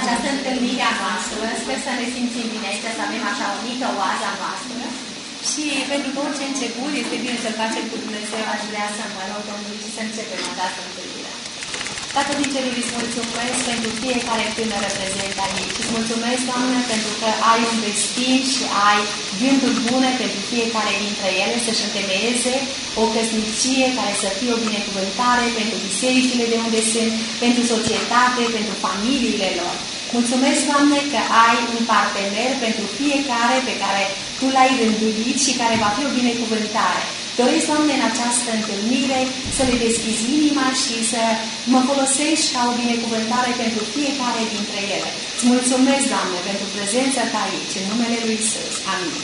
această întâlnire a noastră. Sper să ne simțim bine aici, să avem așa o mică oaza noastră. Și pentru că orice început este bine să-l facem cu Dumnezeu, aș vrea să mă rog Domnului și să începem această întâlnire. Tată din cerul, îți mulțumesc pentru fiecare tânără prezent aici. Îți mulțumesc, Doamne, pentru că ai un destin și ai gânduri bune pentru fiecare dintre ele să-și întemeieze o căsnicie care să fie o binecuvântare pentru bisericile de unde sunt, pentru societate, pentru familiile lor. Mulțumesc, Doamne, că ai un partener pentru fiecare pe care Tu l-ai rânduit și care va fi o binecuvântare. Doresc, Doamne, în această întâlnire să le deschizi inima și să mă folosești ca o binecuvântare pentru fiecare dintre ele. Îți mulțumesc, Doamne, pentru prezența Ta aici, în numele Lui Isus. Amin.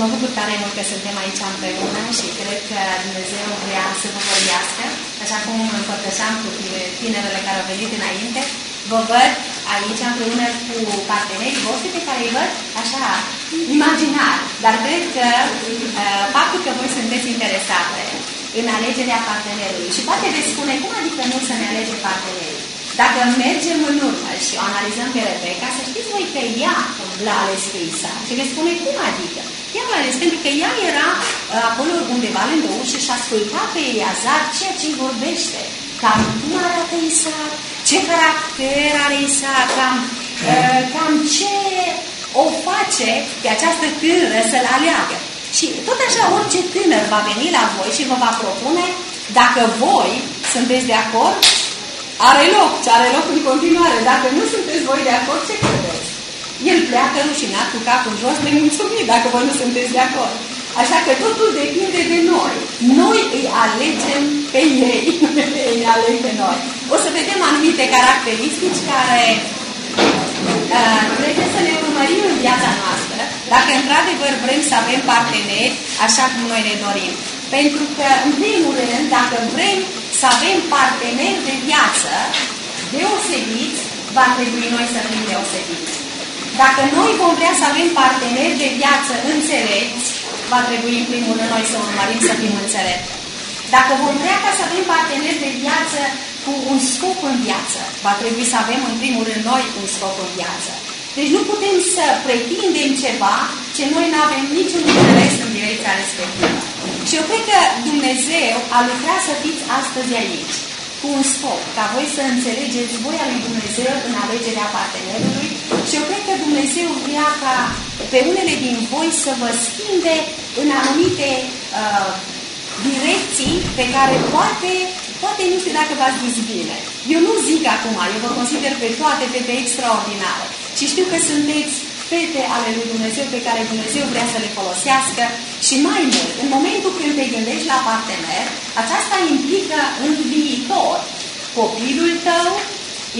Mă bucur tare mult că suntem aici împreună și cred că Dumnezeu vrea să vă vorbească, așa cum împărtășeam cu tinerele care au venit înainte. Vă văd aici împreună cu partenerii voștri pe care îi văd așa, imaginar. Dar cred că uh, faptul că voi sunteți interesate în alegerea partenerului și poate veți spune, cum adică nu să ne alege partenerii? Dacă mergem în urmă și o analizăm pe Rebecca, să știți voi că ea l-a ales pe Isaac. Și veți spune, cum adică? Ea l-a ales pentru că ea era uh, acolo undeva lângă ușă și asculta pe Iazar ceea ce îi vorbește. Cam cum arată Isaac, ce caracter are Isaac, cam, uh, cam ce o face pe această tânără să-l aleagă. Și tot așa, orice tânăr va veni la voi și vă va propune, dacă voi sunteți de acord, are loc ce are loc în continuare. Dacă nu sunteți voi de acord, ce credeți? El pleacă rușinat cu capul jos, nemulțumit, dacă voi nu sunteți de acord. Așa că totul depinde de noi. Noi îi alegem pe ei, ei ne aleg pe noi. O să vedem anumite caracteristici care uh, trebuie să ne urmărim în viața noastră, dacă într-adevăr vrem să avem parteneri așa cum noi ne dorim. Pentru că, în primul rând, dacă vrem să avem parteneri de viață deosebiți, va trebui noi să fim deosebiți. Dacă noi vom vrea să avem parteneri de viață înțelepți, va trebui în primul rând noi să urmărim să fim înțelepți. Dacă vom vrea ca să avem parteneri de viață cu un scop în viață, va trebui să avem în primul rând noi un scop în viață. Deci nu putem să pretindem ceva ce noi nu avem niciun interes în direcția respectivă. Și eu cred că Dumnezeu a lucrat să fiți astăzi aici cu un scop, ca voi să înțelegeți voia lui Dumnezeu în alegerea partenerului și eu cred că Dumnezeu vrea ca pe unele din voi să vă schimbe în anumite uh, direcții pe care poate, poate nu știu dacă v-ați zis bine. Eu nu zic acum, eu vă consider pe toate fete extraordinare. Și știu că sunteți fete ale lui Dumnezeu pe care Dumnezeu vrea să le folosească. Și mai mult, în momentul când te gândești la partener, aceasta implică în viitor. Copilul tău,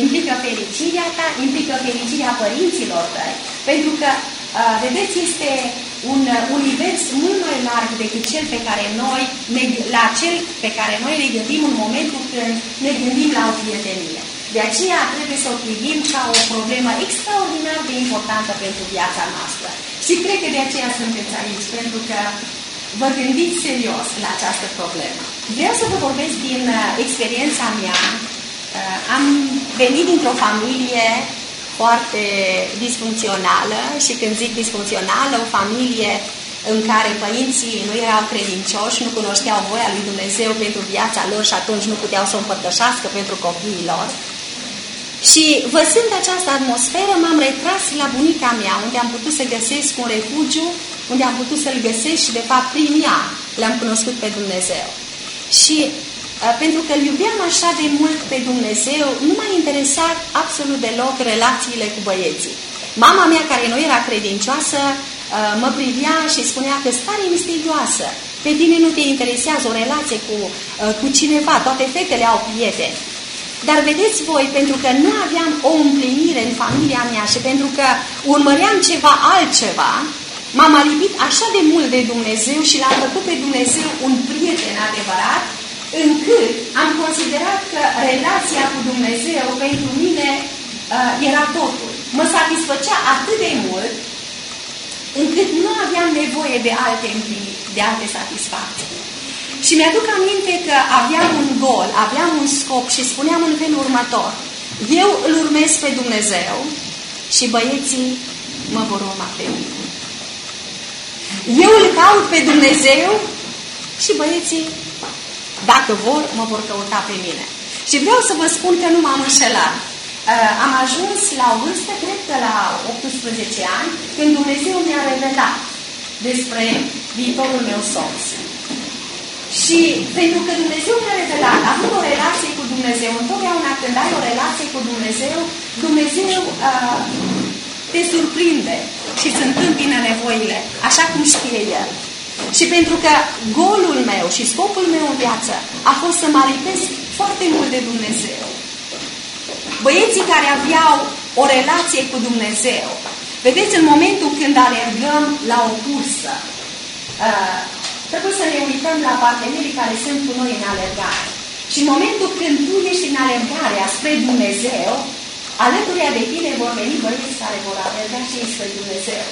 implică fericirea ta, implică fericirea părinților tăi, pentru că, uh, vedeți, este un univers mult mai larg decât cel pe care noi, la cel pe care noi ne gândim în momentul când ne gândim la o prietenie. De aceea trebuie să o privim ca o problemă extraordinar de importantă pentru viața noastră. Și cred că de aceea sunteți aici, pentru că vă gândiți serios la această problemă. Vreau să vă vorbesc din uh, experiența mea. Uh, am venit dintr-o familie foarte disfuncțională și când zic disfuncțională, o familie în care părinții nu erau credincioși, nu cunoșteau voia lui Dumnezeu pentru viața lor și atunci nu puteau să o împărtășească pentru copiii lor. Și văzând această atmosferă, m-am retras la bunica mea, unde am putut să găsesc un refugiu, unde am putut să-L găsesc și, de fapt, prin ea l-am cunoscut pe Dumnezeu. Și uh, pentru că îl iubeam așa de mult pe Dumnezeu, nu m-a interesat absolut deloc relațiile cu băieții. Mama mea, care nu era credincioasă, uh, mă privea și spunea că stare misterioasă. Pe tine nu te interesează o relație cu, uh, cu cineva, toate fetele au prieteni. Dar vedeți voi, pentru că nu aveam o împlinire în familia mea și pentru că urmăream ceva altceva, m-am alipit așa de mult de Dumnezeu și l-am făcut pe Dumnezeu un prieten adevărat, încât am considerat că relația cu Dumnezeu pentru mine uh, era totul. Mă satisfăcea atât de mult încât nu aveam nevoie de alte împliniri, de alte satisfacții. Și mi-aduc aminte că aveam un gol, aveam un scop și spuneam în felul următor. Eu îl urmez pe Dumnezeu și băieții mă vor urma pe mine. Eu îl caut pe Dumnezeu și băieții, dacă vor, mă vor căuta pe mine. Și vreau să vă spun că nu m-am înșelat. Uh, am ajuns la o vârstă, cred că la 18 ani, când Dumnezeu mi-a revelat despre viitorul meu soț. Și pentru că Dumnezeu mi-a revelat, având o relație cu Dumnezeu, întotdeauna când ai o relație cu Dumnezeu, Dumnezeu uh, te surprinde și îți întâmpină nevoile, așa cum știe El. Și pentru că golul meu și scopul meu în viață a fost să mă alipesc foarte mult de Dumnezeu. Băieții care aveau o relație cu Dumnezeu, vedeți, în momentul când alergăm la o cursă, uh, trebuie să ne uităm la partenerii care sunt cu noi în alergare. Și în momentul când tu ești în alergarea spre Dumnezeu, alături de tine vor veni băieți care vor alerga și ei spre Dumnezeu.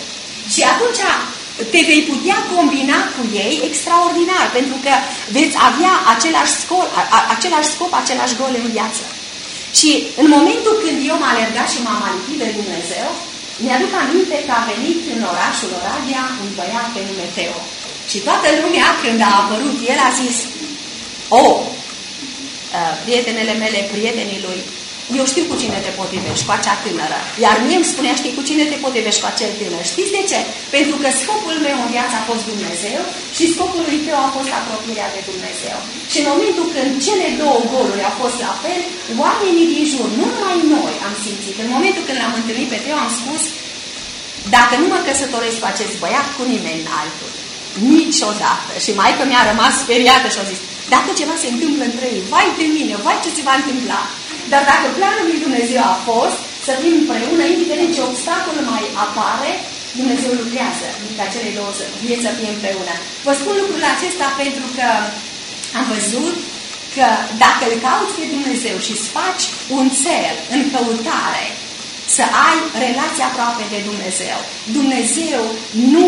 Și atunci te vei putea combina cu ei extraordinar, pentru că veți avea același scop, același, scop, același gol în viață. Și în momentul când eu m-am alergat și m-am alipit de Dumnezeu, mi-aduc aminte că a venit în orașul Oradea un băiat pe nume Teo. Și toată lumea, când a apărut, el a zis, oh, prietenele mele, prietenii lui, eu știu cu cine te potrivești, cu acea tânără. Iar mie îmi spunea, știi cu cine te potrivești, cu acel tânăr. Știți de ce? Pentru că scopul meu în viață a fost Dumnezeu și scopul lui tău a fost apropierea de Dumnezeu. Și în momentul când cele două goluri au fost la fel, oamenii din jur, nu numai noi am simțit. În momentul când l-am întâlnit pe Teo, am spus, dacă nu mă căsătoresc cu acest băiat, cu nimeni altul. Niciodată. Și maica mi-a rămas speriată și a zis, dacă ceva se întâmplă între ei, vai de mine, vai ce se va întâmpla. Dar dacă planul lui Dumnezeu a fost să fim împreună, indiferent ce obstacol mai apare, Dumnezeu lucrează ca cele două vieți să fie împreună. Vă spun lucrul acesta pentru că am văzut că dacă îl cauți pe Dumnezeu și îți faci un țel în căutare, să ai relația aproape de Dumnezeu, Dumnezeu nu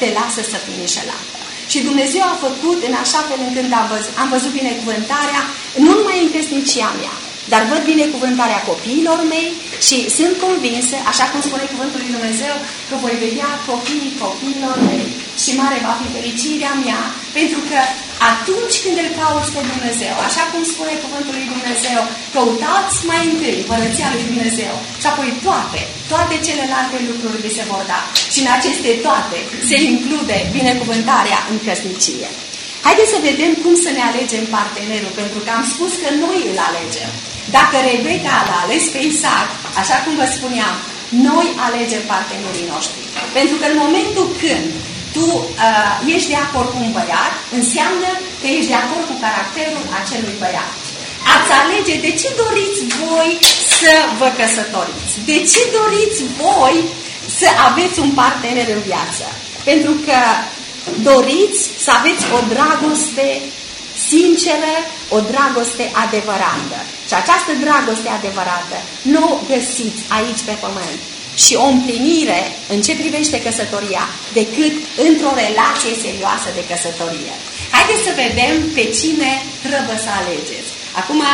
te lasă să fii înșelată. Și Dumnezeu a făcut în așa fel încât am văzut, am văzut binecuvântarea nu numai în căsnicia mea, dar văd binecuvântarea copiilor mei și sunt convinsă, așa cum spune Cuvântul lui Dumnezeu, că voi vedea copiii copiilor mei și mare va fi fericirea mea, pentru că atunci când îl cauți pe Dumnezeu, așa cum spune Cuvântul lui Dumnezeu, căutați mai întâi Părăția lui Dumnezeu și apoi toate, toate celelalte lucruri vi se vor da. Și în aceste toate se include binecuvântarea în căsnicie. Haideți să vedem cum să ne alegem partenerul, pentru că am spus că noi îl alegem. Dacă Rebecca l-a ales pe Isaac, așa cum vă spuneam, noi alegem partenerii noștri. Pentru că în momentul când tu uh, ești de acord cu un băiat, înseamnă că ești de acord cu caracterul acelui băiat. Ați alege de ce doriți voi să vă căsătoriți? De ce doriți voi să aveți un partener în viață? Pentru că doriți să aveți o dragoste sinceră, o dragoste adevărată. Și această dragoste adevărată nu o găsiți aici pe pământ și o împlinire în ce privește căsătoria decât într-o relație serioasă de căsătorie. Haideți să vedem pe cine trebuie să alegeți. Acum, ă,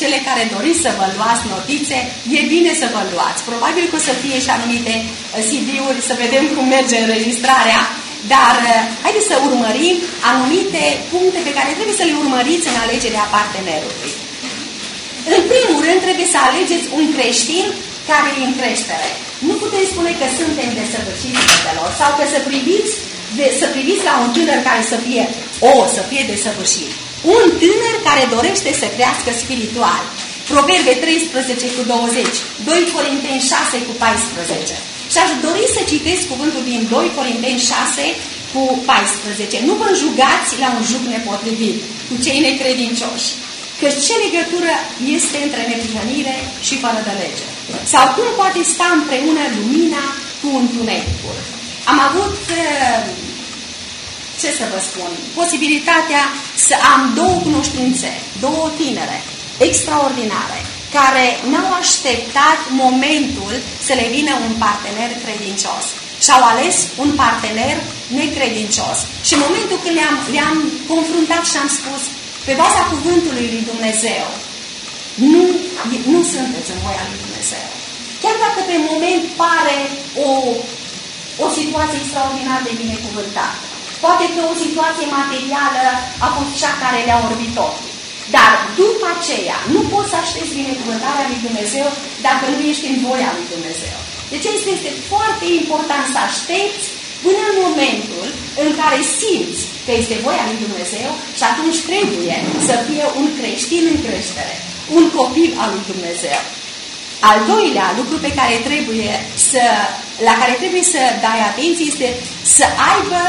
cele care doriți să vă luați notițe, e bine să vă luați. Probabil că o să fie și anumite ă, CD-uri, să vedem cum merge înregistrarea, dar ă, haideți să urmărim anumite puncte pe care trebuie să le urmăriți în alegerea partenerului. În primul rând, trebuie să alegeți un creștin care e în creștere. Nu putem spune că suntem desăvârșiți fetelor sau că să priviți, de, să priviți la un tânăr care să fie o, să fie desăvârșit. Un tânăr care dorește să crească spiritual. Proverbe 13 cu 20, 2 Corinteni 6 cu 14. Și aș dori să citesc cuvântul din 2 Corinteni 6 cu 14. Nu vă jugați la un juc nepotrivit cu cei necredincioși că ce legătură este între neprihănire și fără de lege? Sau cum poate sta împreună lumina cu întunericul? Am avut, uh, ce să vă spun, posibilitatea să am două cunoștințe, două tinere extraordinare, care n-au așteptat momentul să le vină un partener credincios și-au ales un partener necredincios. Și în momentul când le-am le, -am, confruntat și am spus, pe baza cuvântului lui Dumnezeu, nu, nu sunteți în voia lui Dumnezeu. Chiar dacă pe moment pare o, o situație extraordinar de binecuvântată. Poate că o situație materială a fost cea care le-a orbit totul. Dar după aceea nu poți să aștepți binecuvântarea lui Dumnezeu dacă nu ești în voia lui Dumnezeu. Deci este, este foarte important să aștepți până în momentul în care simți că este voia lui Dumnezeu și atunci trebuie să fie un creștin în creștere, un copil al lui Dumnezeu. Al doilea lucru pe care trebuie să, la care trebuie să dai atenție este să aibă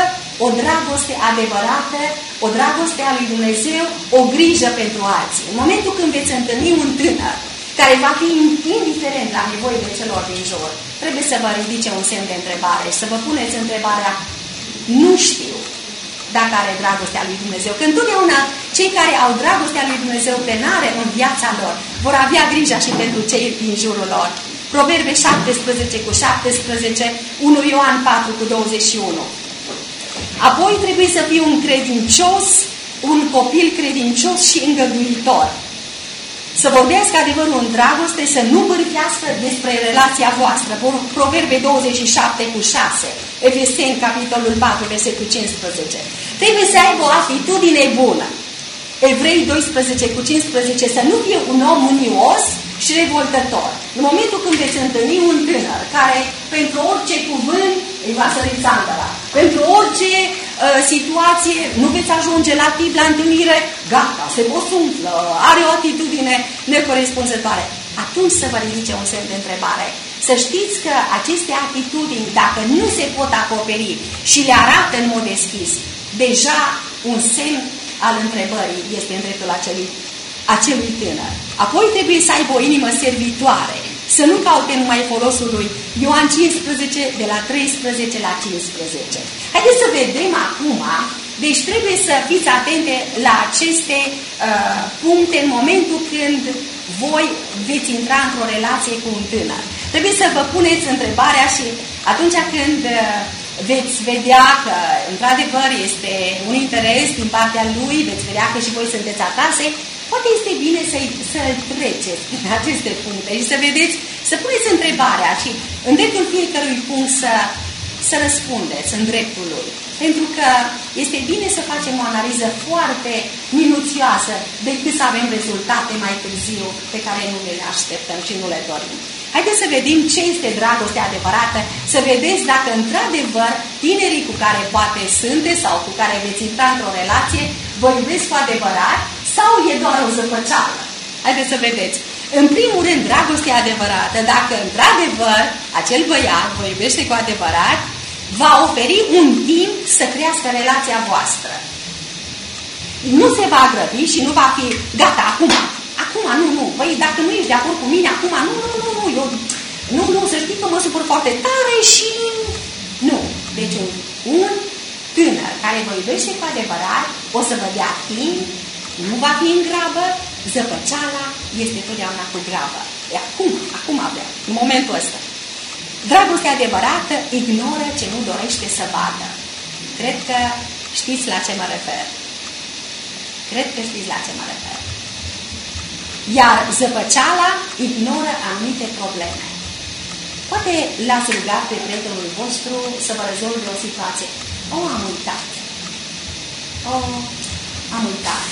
o dragoste adevărată, o dragoste a lui Dumnezeu, o grijă pentru alții. În momentul când veți întâlni un tânăr care va fi indiferent la nevoile celor din jur, trebuie să vă ridice un semn de întrebare și să vă puneți întrebarea nu știu dacă are dragostea lui Dumnezeu. Că întotdeauna cei care au dragostea lui Dumnezeu plenare în viața lor vor avea grija și pentru cei din jurul lor. Proverbe 17 cu 17, 1 Ioan 4 cu 21. Apoi trebuie să fii un credincios, un copil credincios și îngăduitor. Să vorbească adevărul în dragoste, să nu bârfească despre relația voastră. Proverbe 27 cu 6, Efeseni, capitolul 4, versetul 15. Trebuie să aibă o atitudine bună. Evrei 12 cu 15, să nu fie un om unios și revoltător. În momentul când veți întâlni un tânăr care pentru orice cuvânt îi va sări țandăra, pentru orice uh, situație nu veți ajunge la tip la întâlnire, gata, se posumflă, are o atitudine necorespunzătoare. Atunci să vă ridice un semn de întrebare. Să știți că aceste atitudini, dacă nu se pot acoperi și le arată în mod deschis, deja un semn al întrebării este în dreptul acelui, acelui tânăr. Apoi trebuie să aibă o inimă servitoare, să nu caute numai folosul lui. Ioan 15, de la 13 la 15. Haideți să vedem acum, deci trebuie să fiți atente la aceste uh, puncte în momentul când voi veți intra într-o relație cu un tânăr. Trebuie să vă puneți întrebarea și atunci când uh, veți vedea că într-adevăr este un interes din partea lui, veți vedea că și voi sunteți acasă, poate este bine să, să treceți în aceste puncte și să vedeți, să puneți întrebarea și în dreptul fiecărui punct să, să răspundeți în dreptul lui. Pentru că este bine să facem o analiză foarte minuțioasă decât să avem rezultate mai târziu pe care nu le așteptăm și nu le dorim. Haideți să vedem ce este dragoste adevărată, să vedeți dacă într-adevăr tinerii cu care poate sunteți sau cu care veți intra într-o relație vă iubesc cu adevărat sau e doar o zăpăceală. Haideți să vedeți. În primul rând, dragostea adevărată, dacă într-adevăr acel băiat vă iubește cu adevărat, va oferi un timp să crească relația voastră. Nu se va grăbi și nu va fi gata, acum, acum, nu, nu, băi, dacă nu ești de acord cu mine, acum, nu, nu, nu, nu, eu, nu, nu, să știi că mă supăr foarte tare și... Nu. Deci un, un tânăr care vă iubește cu adevărat, o să vă dea timp, nu va fi în grabă, zăpăceala este totdeauna cu grabă. E acum, acum avea, în momentul ăsta. Dragostea adevărată ignoră ce nu dorește să vadă. Cred că știți la ce mă refer. Cred că știți la ce mă refer. Iar zăpăceala ignoră anumite probleme. Poate l-ați rugat pe prietenul vostru să vă rezolve o situație. O, am uitat. O, am uitat.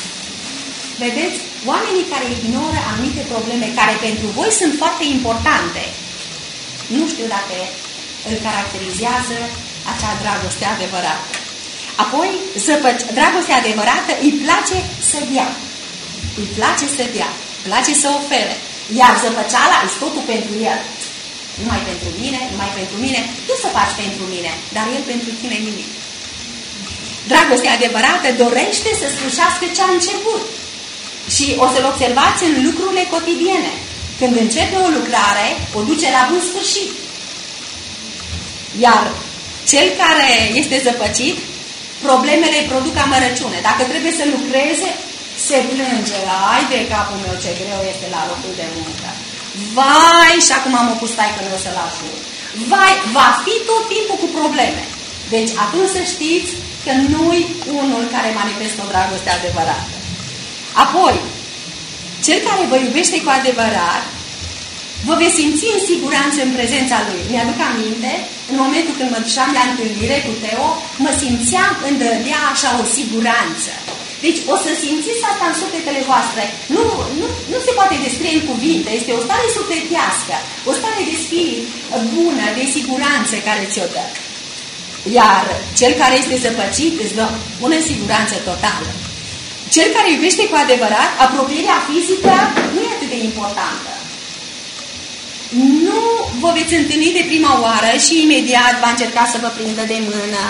Vedeți? Oamenii care ignoră anumite probleme care pentru voi sunt foarte importante, nu știu dacă îl caracterizează acea dragoste adevărată. Apoi, zăpăci, dragostea adevărată îi place să dea. Îi place să dea. Îi place să ofere. Iar zăpăceala este totul pentru el. Numai pentru mine, numai pentru mine. Tu să faci pentru mine, dar el pentru tine nimic. Dragostea adevărată dorește să slușească ce a început. Și o să-l observați în lucrurile cotidiene. Când începe o lucrare, o duce la bun sfârșit. Iar cel care este zăpăcit, problemele îi produc amărăciune. Dacă trebuie să lucreze, se plânge. Ai de capul meu ce greu este la locul de muncă. Vai, și acum am opus că meu să-l ajut. Vai, va fi tot timpul cu probleme. Deci atunci să știți că nu-i unul care manifestă o dragoste adevărată. Apoi, Cel care vă iubește cu adevărat, vă veți simți în siguranță în prezența Lui. Mi-aduc aminte, în momentul când mă duceam la întâlnire cu Teo, mă simțeam îndrădea așa o siguranță. Deci o să simțiți asta în sufletele voastre. Nu, nu, nu se poate descrie în cuvinte, este o stare sufletească, o stare de spirit bună, de siguranță care ți-o dă. Iar cel care este zăpăcit îți dă bună siguranță totală. Cel care iubește cu adevărat, apropierea fizică nu e atât de importantă. Nu vă veți întâlni de prima oară și imediat va încerca să vă prindă de mână,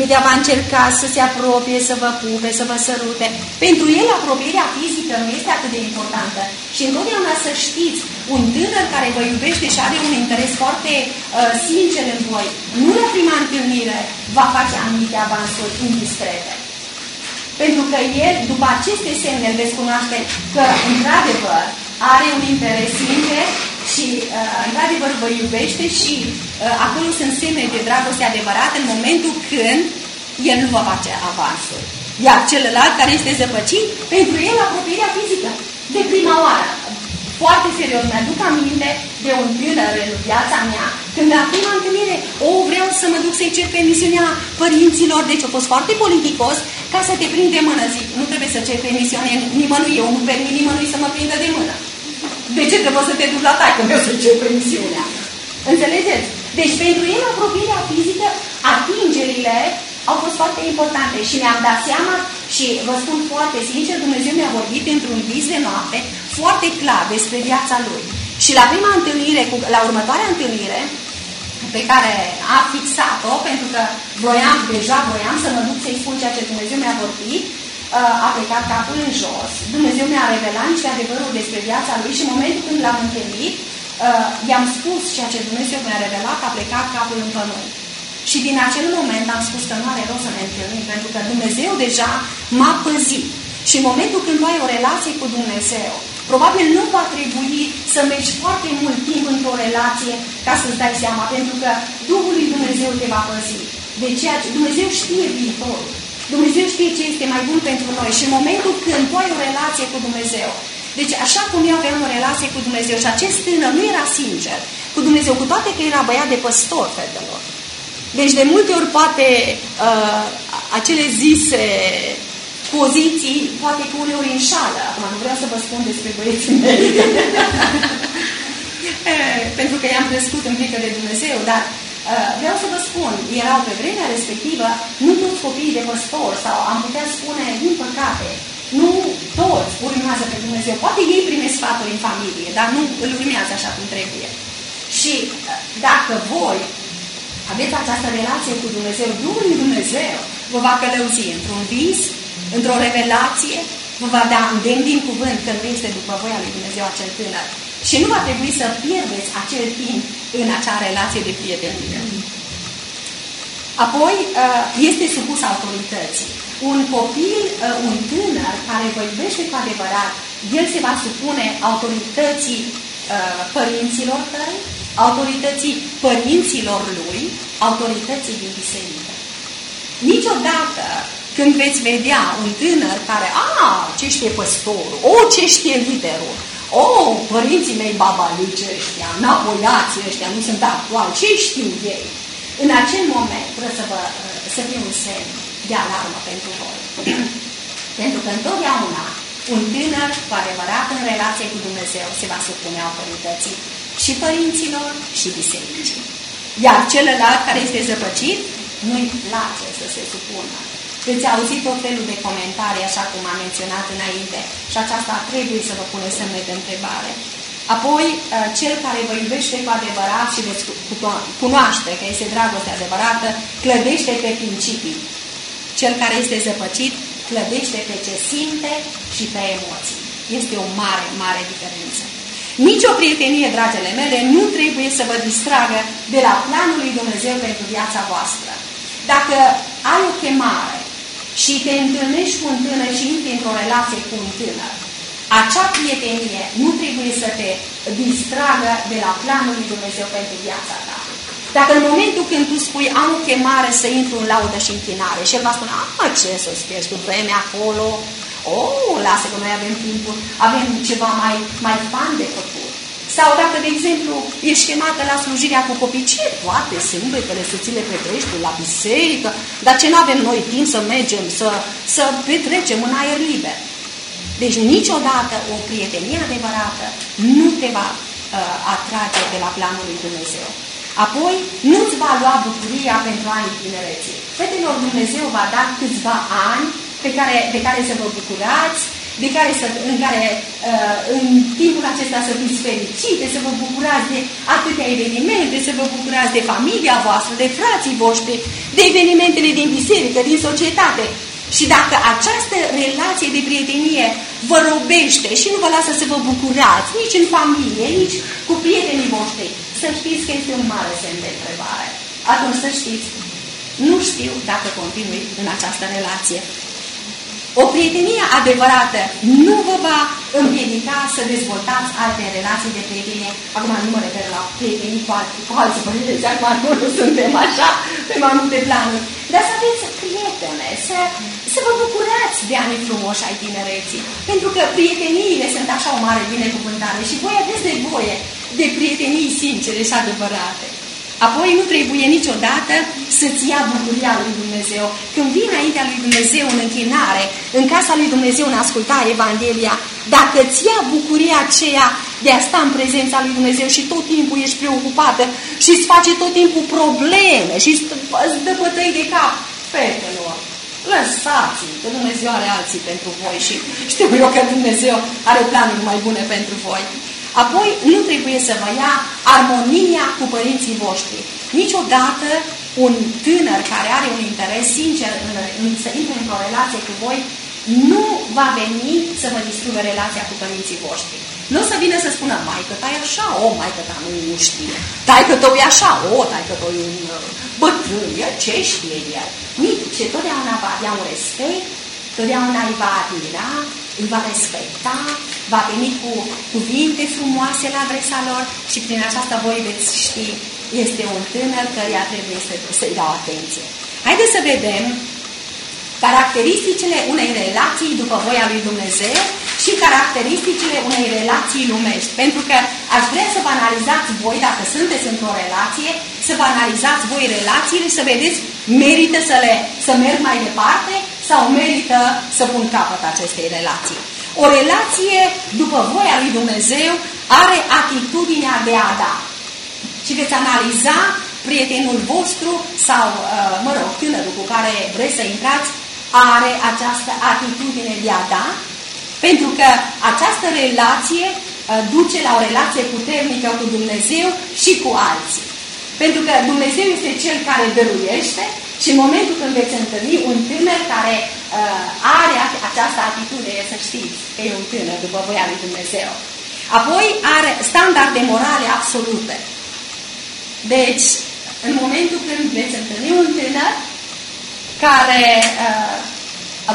Media va încerca să se apropie, să vă pupe, să vă sărute. Pentru el apropierea fizică nu este atât de importantă. Și întotdeauna să știți, un tânăr care vă iubește și are un interes foarte uh, sincer în voi, nu la prima întâlnire va face anumite avansuri indiscrete. Pentru că el, după aceste semne, îl veți cunoaște că, într-adevăr, are un interes sincer și, uh, într-adevăr, vă iubește și uh, acolo sunt semne de dragoste adevărat în momentul când el nu va face avansuri. Iar celălalt care este zăpăcit, pentru el apropierea fizică, de prima oară. Foarte serios, mi-aduc aminte de un tânăr în viața mea, când la prima întâlnire, o, vreau să mă duc să-i cer permisiunea părinților, deci a fost foarte politicos, ca să te prind de mână. Zic, nu trebuie să cer permisiune nimănui, eu nu permit nimănui să mă prindă de mână. De ce trebuie să te duci la taică meu să-i cer permisiunea? Înțelegeți? Deci pentru el apropierea fizică, atingerile au fost foarte importante și mi-am dat seama și vă spun foarte sincer, Dumnezeu mi-a vorbit într-un vis de noapte foarte clar despre viața lui. Și la prima întâlnire, cu, la următoarea întâlnire, pe care a fixat-o, pentru că vroiam, deja vroiam să mă duc să-i spun ceea ce Dumnezeu mi-a vorbit, uh, a plecat capul în jos. Dumnezeu mi-a revelat niște adevăruri despre viața lui și în momentul când l-am întâlnit, uh, i-am spus ceea ce Dumnezeu mi-a revelat, a plecat capul în pământ. Și din acel moment am spus că nu are rost să ne întâlnim, pentru că Dumnezeu deja m-a păzit. Și în momentul când tu ai o relație cu Dumnezeu, probabil nu va trebui să mergi foarte mult timp într-o relație ca să-ți dai seama, pentru că Duhul lui Dumnezeu te va păzi. De ceea ce Dumnezeu știe viitorul. Dumnezeu știe ce este mai bun pentru noi și în momentul când tu ai o relație cu Dumnezeu, deci așa cum eu aveam o relație cu Dumnezeu și acest tânăr nu era sincer cu Dumnezeu, cu toate că era băiat de păstor, fetelor. Deci de multe ori poate uh, acele zise poziții, poate că uneori înșală. Acum nu vreau să vă spun despre băieții mei. Eh, pentru că i-am crescut în frică de Dumnezeu, dar uh, vreau să vă spun, erau pe vremea respectivă nu toți copiii de păstor sau am putea spune, din păcate, nu toți urmează pe Dumnezeu. Poate ei primesc sfaturi în familie, dar nu îl urmează așa cum trebuie. Și uh, dacă voi aveți această relație cu Dumnezeu, Duhul Dumnezeu vă va călăuzi într-un vis, într-o revelație, vă va da îndemn din cuvânt că nu este după voia lui Dumnezeu acel tânăr. Și nu va trebui să pierdeți acel timp în acea relație de prietenie. Apoi, uh, este supus autorității. Un copil, uh, un tânăr care vă iubește cu adevărat, el se va supune autorității uh, părinților tăi, autorității părinților lui, autorității din biserică. Niciodată când veți vedea un tânăr care, a, ce știe păstorul, o, ce știe liderul, o, părinții mei babalici ăștia, înapoiații ăștia, nu sunt actual, ce știu ei? În acel moment trebuie să, vă, să fie un semn de alarmă pentru voi. pentru că întotdeauna un tânăr cu adevărat în relație cu Dumnezeu se va supune autorității și părinților și bisericii. Iar celălalt care este zăpăcit, nu-i place să se supună. Veți auzi tot felul de comentarii, așa cum am menționat înainte, și aceasta trebuie să vă pune semne de întrebare. Apoi, ă, cel care vă iubește cu adevărat și veți cunoaște că este dragoste adevărată, clădește pe principii. Cel care este zăpăcit, clădește pe ce simte și pe emoții. Este o mare, mare diferență. Nici o prietenie, dragele mele, nu trebuie să vă distragă de la planul lui Dumnezeu pentru viața voastră. Dacă ai o chemare și te întâlnești cu un tânăr și intri într-o relație cu un tânăr, acea prietenie nu trebuie să te distragă de la planul lui Dumnezeu pentru viața ta. Dacă în momentul când tu spui am o chemare să intru în laudă și închinare și el va spune, a, ce să-ți pierzi tu vremea acolo, Oh, lasă că noi avem timpul, avem ceva mai, mai fan de făcut. Sau dacă, de exemplu, ești chemată la slujirea cu copii, ce toate sâmbetele să ți le petrești la biserică, dar ce nu avem noi timp să mergem, să, să petrecem în aer liber. Deci niciodată o prietenie adevărată nu te va uh, atrage de la planul lui Dumnezeu. Apoi, nu-ți va lua bucuria pentru anii tinereții. Fetelor, Dumnezeu va da câțiva ani pe care, de care să vă bucurați, de care să, în care uh, în timpul acesta să fiți fericite, să vă bucurați de atâtea evenimente, să vă bucurați de familia voastră, de frații voștri, de evenimentele din biserică, din societate. Și dacă această relație de prietenie vă robește și nu vă lasă să vă bucurați nici în familie, nici cu prietenii voștri, să știți că este un mare semn de întrebare. Atunci să știți, nu știu dacă continui în această relație. O prietenie adevărată nu vă va împiedica să dezvoltați alte relații de prietenie. Acum nu mă refer la prietenii cu, alți, cu alții părinți, acum nu suntem așa pe mai multe planuri. Dar să aveți prietene, să, să vă bucurați de anii frumoși ai tinereții. Pentru că prieteniile sunt așa o mare binecuvântare și voi aveți nevoie de prietenii sincere și adevărate. Apoi nu trebuie niciodată să-ți ia bucuria lui Dumnezeu. Când vii înaintea lui Dumnezeu în închinare, în casa lui Dumnezeu în asculta Evanghelia, dacă îți ia bucuria aceea de a sta în prezența lui Dumnezeu și tot timpul ești preocupată și îți face tot timpul probleme și îți dă bătăi de cap, fetelor, lăsați că Dumnezeu are alții pentru voi și știu eu că Dumnezeu are planuri mai bune pentru voi. Apoi, nu trebuie să vă ia armonia cu părinții voștri. Niciodată un tânăr care are un interes sincer în, în, să intre într-o relație cu voi, nu va veni să vă distrugă relația cu părinții voștri. Nu o să vină să spună, mai că tai așa, o, mai că ta nu știe. Tai că tău e așa, o, tai că tău e un uh, bătrân, el ce știe el? Nici, totdeauna va avea un respect, totdeauna îi va admira, îi va respecta, va veni cu cuvinte frumoase la adresa lor și prin aceasta voi veți ști, este un tânăr căruia trebuie să, să-i dau atenție. Haideți să vedem caracteristicile unei relații după voia lui Dumnezeu și caracteristicile unei relații lumești. Pentru că aș vrea să vă analizați voi, dacă sunteți într-o relație, să vă analizați voi relațiile și să vedeți, merită să, le, să merg mai departe sau merită să pun capăt acestei relații. O relație, după voia lui Dumnezeu, are atitudinea de a da. Și veți analiza prietenul vostru sau, uh, mă rog, tânărul cu care vreți să intrați, are această atitudine de a da, pentru că această relație uh, duce la o relație puternică cu Dumnezeu și cu alții. Pentru că Dumnezeu este Cel care dăruiește și în momentul când veți întâlni un tânăr care uh, are această atitudine, să știți că e un tânăr după voia lui Dumnezeu. Apoi are standarde morale absolute. Deci, în momentul când veți întâlni un tânăr care uh,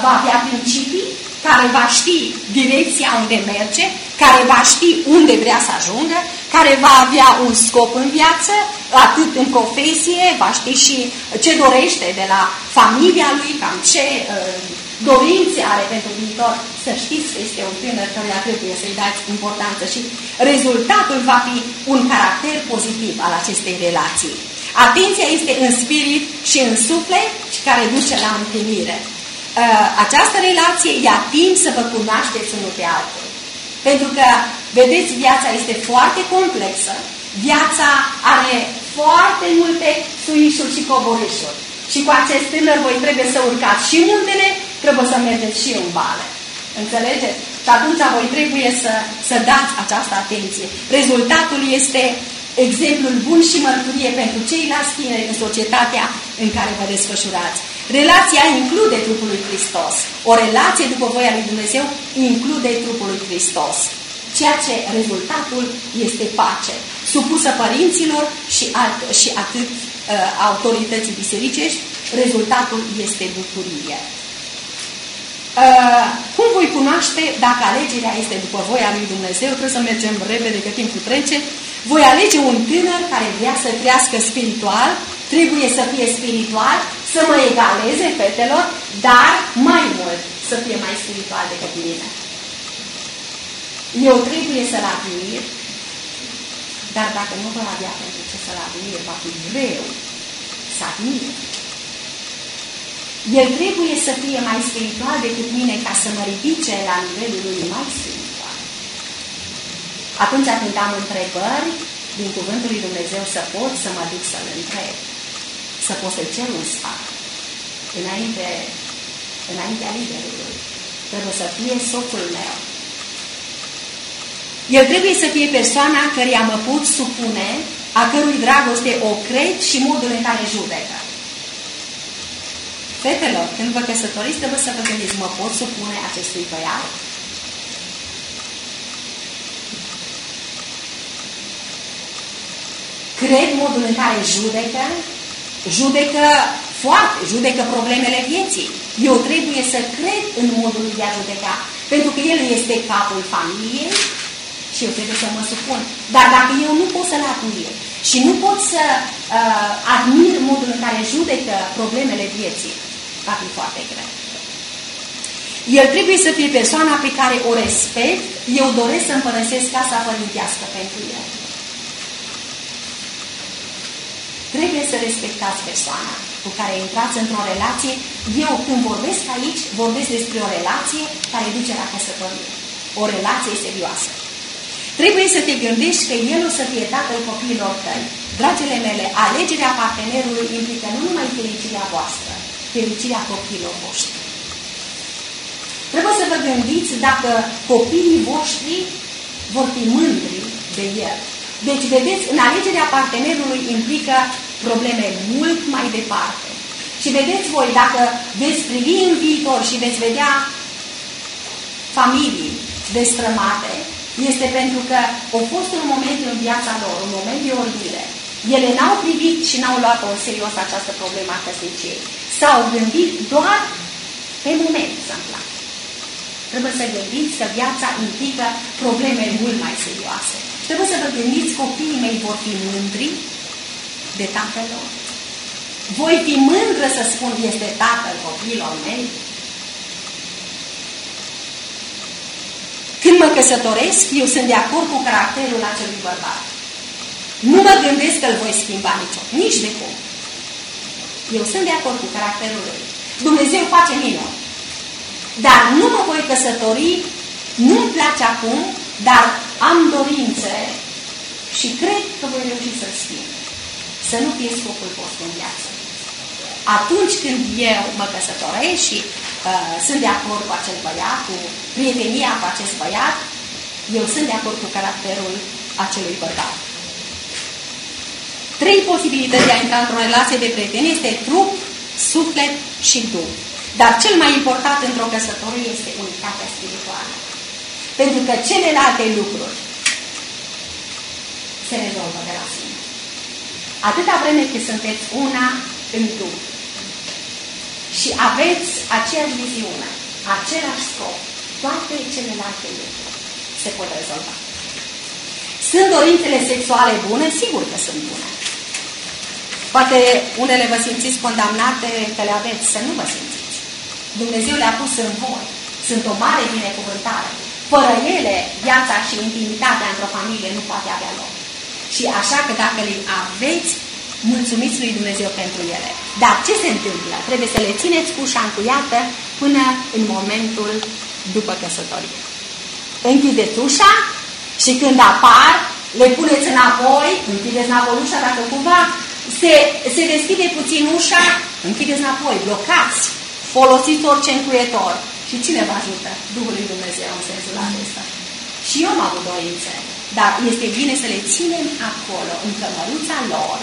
va avea principii, care va ști direcția unde merge, care va ști unde vrea să ajungă, care va avea un scop în viață, atât în profesie, va ști și ce dorește de la familia lui, cam ce uh, dorințe are pentru viitor. Să știți că este un tânăr care trebuie să-i dați importanță și rezultatul va fi un caracter pozitiv al acestei relații. Atenția este în spirit și în suflet și care duce la împlinire. Uh, această relație ia timp să vă cunoașteți unul pe altul. Pentru că, vedeți, viața este foarte complexă, viața are foarte multe suișuri și coborâșuri. Și cu acest tânăr voi trebuie să urcați și muntele, trebuie să mergeți și în vale. Înțelegeți? Și atunci voi trebuie să, să dați această atenție. Rezultatul este exemplul bun și mărturie pentru ceilalți tineri în societatea în care vă desfășurați. Relația include trupul lui Hristos. O relație după voia lui Dumnezeu include trupul lui Hristos. Ceea ce rezultatul este pace, supusă părinților și, alt, și atât uh, autorității bisericești, rezultatul este bucurie. Uh, cum voi cunoaște dacă alegerea este după voia lui Dumnezeu? Trebuie să mergem repede, că timpul trece. Voi alege un tânăr care vrea să crească spiritual, trebuie să fie spiritual, să mă egaleze fetelor, dar mai mult, să fie mai spiritual decât mine. Eu trebuie să-l admir, dar dacă nu vă avea pentru ce să-l admir, va fi greu să admir. El trebuie să fie mai spiritual decât mine ca să mă ridice la nivelul lui mai spiritual. Atunci când am întrebări din Cuvântul lui Dumnezeu să pot să mă duc să-L întreb, să pot să cer un sfat înainte, înaintea liderului. Trebuie să fie soțul meu. El trebuie să fie persoana căreia mă pot supune, a cărui dragoste o cred și modul în care judecă. Fetelor, când vă căsătoriți, trebuie să vă gândiți, mă pot supune acestui băiat? Cred modul în care judecă, judecă foarte, judecă problemele vieții. Eu trebuie să cred în modul de a judeca, pentru că el este capul familiei și eu trebuie să mă supun. Dar dacă eu nu pot să-l admir și nu pot să uh, admir modul în care judecă problemele vieții, va fi foarte greu. El trebuie să fie persoana pe care o respect, eu doresc să împărăsesc casa părintească pentru el. Trebuie să respectați persoana cu care intrați într-o relație. Eu când vorbesc aici, vorbesc despre o relație care duce la căsătorie. O relație serioasă. Trebuie să te gândești că el o să fie tatăl copiilor tăi. Dragile mele, alegerea partenerului implică nu numai fericirea voastră, fericirea copiilor voștri. Trebuie să vă gândiți dacă copiii voștri vor fi mândri de el. Deci, vedeți, în alegerea partenerului implică probleme mult mai departe. Și vedeți voi, dacă veți privi în viitor și veți vedea familii destrămate, este pentru că au fost un moment în viața lor, un moment de orbire. Ele n-au privit și n-au luat în serios această problemă a căsniciei. S-au gândit doar pe moment să placă. Trebuie să gândiți că viața implică probleme mult mai serioase. Trebuie să vă gândiți copiii mei vor fi mândri de tatăl lor. Voi fi mândră să spun este tatăl copiilor mei? Când mă căsătoresc, eu sunt de acord cu caracterul acelui bărbat. Nu mă gândesc că îl voi schimba nicio, nici de cum. Eu sunt de acord cu caracterul lui. Dumnezeu face minuni. Dar nu mă voi căsători, nu-mi place acum, dar am dorințe și cred că voi reuși să-l schimb. Să nu fie scopul vostru în viață. Atunci când eu mă căsătoresc și uh, sunt de acord cu acel băiat, cu prietenia cu acest băiat, eu sunt de acord cu caracterul acelui bărbat. Trei posibilități de a intra într-o relație de prietenie este trup, suflet și duh. Dar cel mai important într-o căsătorie este unitatea spirituală. Pentru că celelalte lucruri se rezolvă de la sine. Atâta vreme cât sunteți una în Duh și aveți aceeași viziune, același scop, toate celelalte lucruri se pot rezolva. Sunt dorințele sexuale bune? Sigur că sunt bune. Poate unele vă simțiți condamnate că le aveți, să nu vă simțiți. Dumnezeu le-a pus în voi. Sunt o mare binecuvântare. Fără ele, viața și intimitatea într-o familie nu poate avea loc. Și așa că dacă le aveți, mulțumiți lui Dumnezeu pentru ele. Dar ce se întâmplă? Trebuie să le țineți cu ușa încuiată până în momentul după căsătorie. Închideți ușa și când apar, le puneți înapoi, închideți înapoi ușa dacă cumva se, se deschide puțin ușa, închideți înapoi, blocați, folosiți orice încuietor. Și cine vă ajută? Duhul lui Dumnezeu în sensul acesta. Și eu am avut dorințe, dar este bine să le ținem acolo, în cămăruța lor,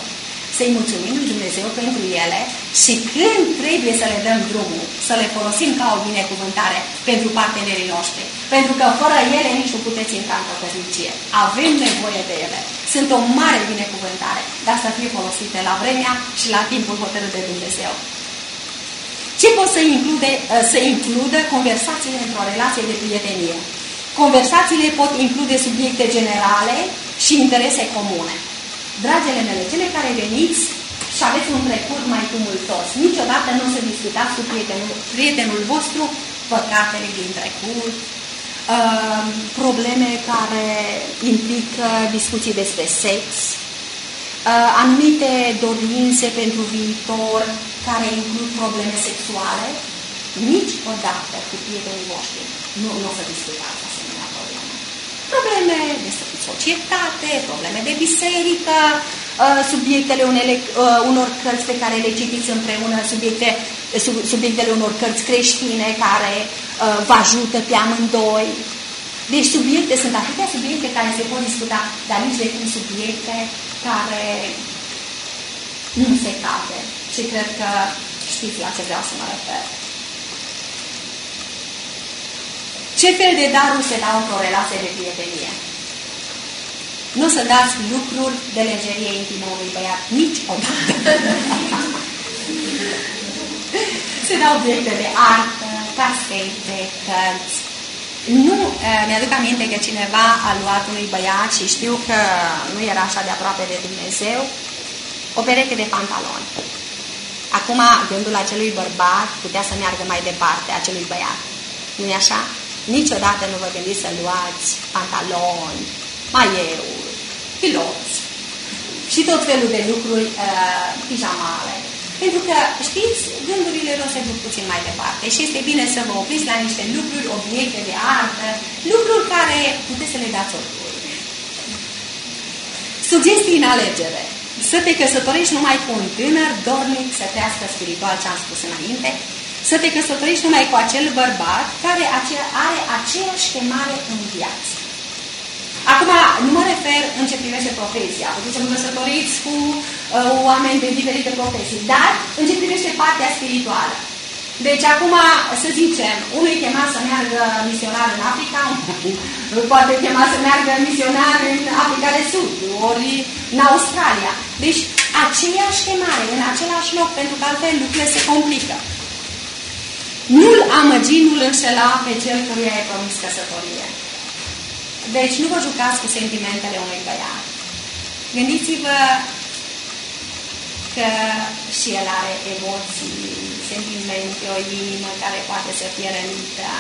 să-i mulțumim lui Dumnezeu pentru ele și când trebuie să le dăm drumul, să le folosim ca o binecuvântare pentru partenerii noștri. Pentru că fără ele nici nu puteți intra într-o căsnicie. Avem nevoie de ele. Sunt o mare binecuvântare, dar să fie folosite la vremea și la timpul hotărât de Dumnezeu. Ce pot să include, să includă conversațiile într-o relație de prietenie? Conversațiile pot include subiecte generale și interese comune. Dragele mele, cele care veniți și aveți un trecut mai tumultos, niciodată nu o să discutați cu prietenul, prietenul vostru păcatele din trecut, uh, probleme care implică discuții despre sex, uh, anumite dorințe pentru viitor care includ probleme sexuale, niciodată cu prietenii voștri nu, nu o să discutați asemenea probleme. Probleme de societate, probleme de biserică, uh, subiectele unele, uh, unor cărți pe care le citiți împreună, subiecte, subiectele unor cărți creștine care uh, vă ajută pe amândoi. Deci subiecte, sunt atâtea subiecte care se pot discuta, dar nici de cum subiecte care nu se cade. Și cred că știți la ce vreau să mă refer. Ce fel de daruri se dau într-o relație de prietenie? Nu să dați lucruri de lejerie intimă unui băiat niciodată. se dau obiecte de artă, casete, cărți. Nu, mi-aduc aminte că cineva a luat unui băiat și știu că nu era așa de aproape de Dumnezeu, o pereche de pantaloni. Acum, gândul acelui bărbat putea să meargă mai departe, acelui băiat. nu-i așa? Niciodată nu vă gândiți să luați pantaloni, maieruri, piloți și tot felul de lucruri, uh, pijamale. Pentru că, știți, gândurile lor se duc puțin mai departe și este bine să vă opriți la niște lucruri, obiecte de artă, lucruri care puteți să le dați oricui. Sugestii în alegere. Să te căsătorești numai cu un tânăr dornic să crească spiritual, ce am spus înainte, să te căsătorești numai cu acel bărbat care are aceeași chemare în viață. Acum, nu mă refer în ce privește profesia, puteți să vă căsătoriți cu uh, oameni de diferite profesii, dar în ce privește partea spirituală. Deci acum, să zicem, unul chema să meargă misionar în Africa, poate chema să meargă misionar în Africa de Sud, ori în Australia. Deci, aceeași chemare, în același loc, pentru că altfel lucrurile se complică. Nu-l amăgi, nu-l înșela pe cel căruia ai promis căsătorie. Deci nu vă jucați cu sentimentele unui băiat. Gândiți-vă că și el are emoții, sentimente, o inimă care poate să fie rănită.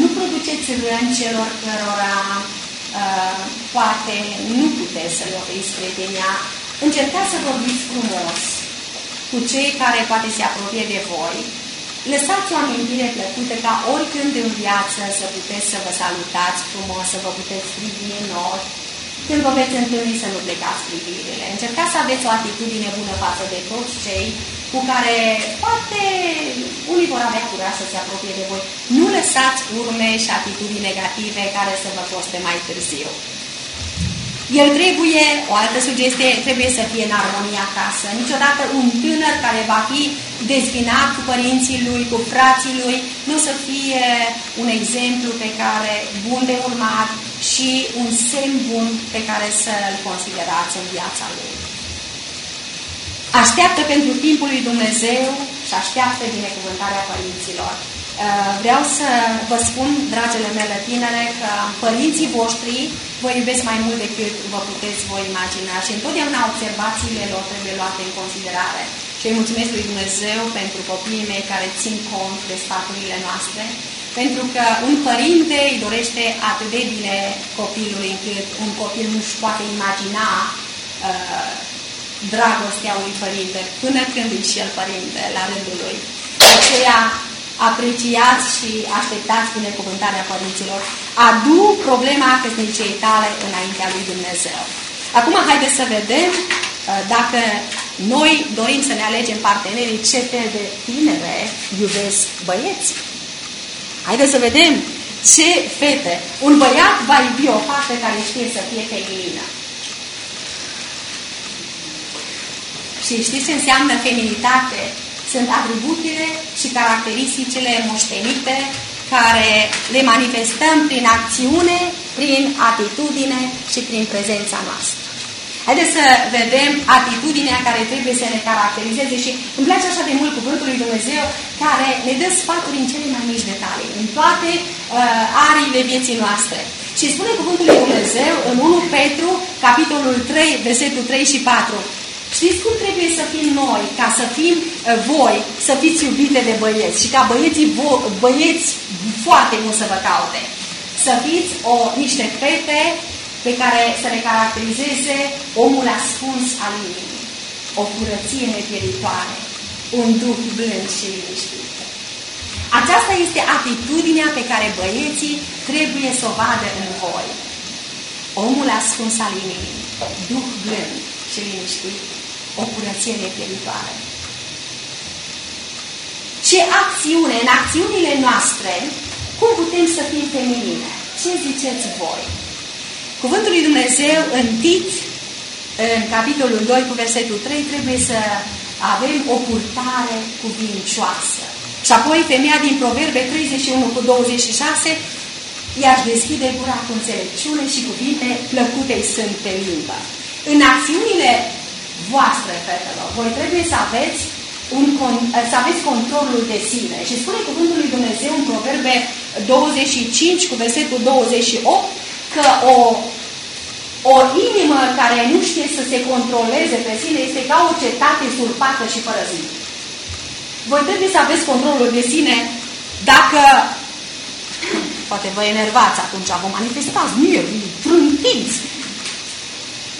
Nu produceți rând celor cărora uh, poate nu puteți să-i oferiți prietenia. Încercați să vorbiți frumos cu cei care poate se apropie de voi Lăsați o amintire plăcută ca oricând în viață să puteți să vă salutați frumos, să vă puteți privi în ochi. Când vă veți întâlni să nu plecați privirile. Încercați să aveți o atitudine bună față de toți cei cu care poate unii vor avea curaj să se apropie de voi. Nu lăsați urme și atitudini negative care să vă coste mai târziu. El trebuie, o altă sugestie, trebuie să fie în armonie acasă. Niciodată un tânăr care va fi dezvinat cu părinții lui, cu frații lui, nu să fie un exemplu pe care bun de urmat și un semn bun pe care să-l considerați în viața lui. Așteaptă pentru timpul lui Dumnezeu și așteaptă binecuvântarea părinților. Uh, vreau să vă spun, dragele mele tinere, că părinții voștri vă iubesc mai mult decât vă puteți voi imagina și întotdeauna observațiile lor trebuie luate în considerare. Și îi mulțumesc lui Dumnezeu pentru copiii mei care țin cont de sfaturile noastre, pentru că un părinte îi dorește atât de bine copilului încât un copil nu-și poate imagina uh, dragostea unui părinte, până când e și el părinte la rândul lui. De aceea apreciați și așteptați binecuvântarea părinților. Adu problema căsniciei tale înaintea lui Dumnezeu. Acum haideți să vedem uh, dacă noi dorim să ne alegem partenerii ce fel de tinere iubesc băieții. Haideți să vedem ce fete. Un băiat va iubi o fată care știe să fie feminină. Și știți ce înseamnă feminitate? Sunt atributele și caracteristicile moștenite care le manifestăm prin acțiune, prin atitudine și prin prezența noastră. Haideți să vedem atitudinea care trebuie să ne caracterizeze și îmi place așa de mult cuvântul lui Dumnezeu care ne dă sfaturi în cele mai mici detalii, în toate uh, ariile vieții noastre. Și spune cuvântul lui Dumnezeu în 1 Petru, capitolul 3, versetul 3 și 4. Știți cum trebuie să fim noi, ca să fim uh, voi, să fiți iubite de băieți și ca băieții băieți foarte mult să vă caute. Să fiți o, niște fete pe care să le caracterizeze omul ascuns al inimii, o curăție nepieritoare, un duh blând și liniștit. Aceasta este atitudinea pe care băieții trebuie să o vadă în voi. Omul ascuns al inimii, duh blând și liniștit, o curăție nepieritoare. Ce acțiune, în acțiunile noastre, cum putem să fim feminine? Ce ziceți voi? Cuvântul lui Dumnezeu în Tit, în capitolul 2 cu versetul 3, trebuie să avem o purtare cuvincioasă. Și apoi femeia din Proverbe 31 cu 26 i-aș deschide gura cu înțelepciune și cuvinte plăcute sunt pe limbă. În acțiunile voastre, fetelor, voi trebuie să aveți, un, să aveți controlul de sine. Și spune cuvântul lui Dumnezeu în Proverbe 25 cu versetul 28 că o, o inimă care nu știe să se controleze pe sine este ca o cetate surpată și fără zi. Voi trebuie să aveți controlul de sine dacă poate vă enervați atunci, vă manifestați nervi, trântiți.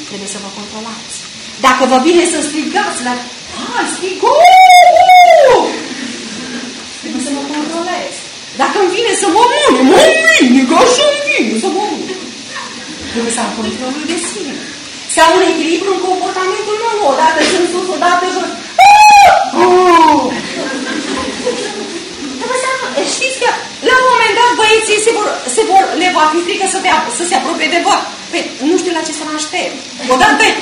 Trebuie să vă controlați. Dacă vă vine să strigați la... Hai, strigă! Trebuie să mă controlez. Dacă îmi vine să mă mune, mă mine, că așa îmi vine să mă mune. Trebuie să am controlul de sine. Să am un echilibru în comportamentul meu. Odată sunt sus, odată jos. Trebuie să am... Știți că la un moment dat băieții se vor, se vor, le va fi frică să, te, să se apropie de voi. Păi, nu știu la ce să mă aștept. Odată e...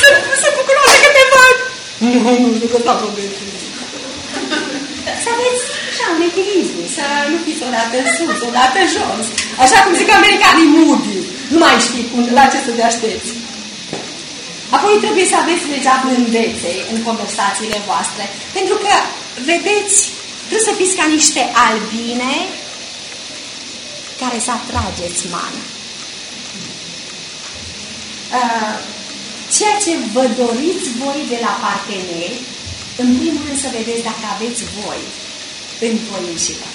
Se, se bucură că te văd. Nu, nu știu că s-a apropiat. Să aveți așa un echilibru, să nu fiți odată sus, odată jos. Așa cum zic americanii moody. Nu mai știi cum, la ce să te aștepți. Apoi trebuie să aveți legea blândeței în conversațiile voastre. Pentru că, vedeți, trebuie să fiți ca niște albine care să atrageți mana. Uh, ceea ce vă doriți voi de la parteneri, în primul rând să vedeți dacă aveți voi în voi înșivă.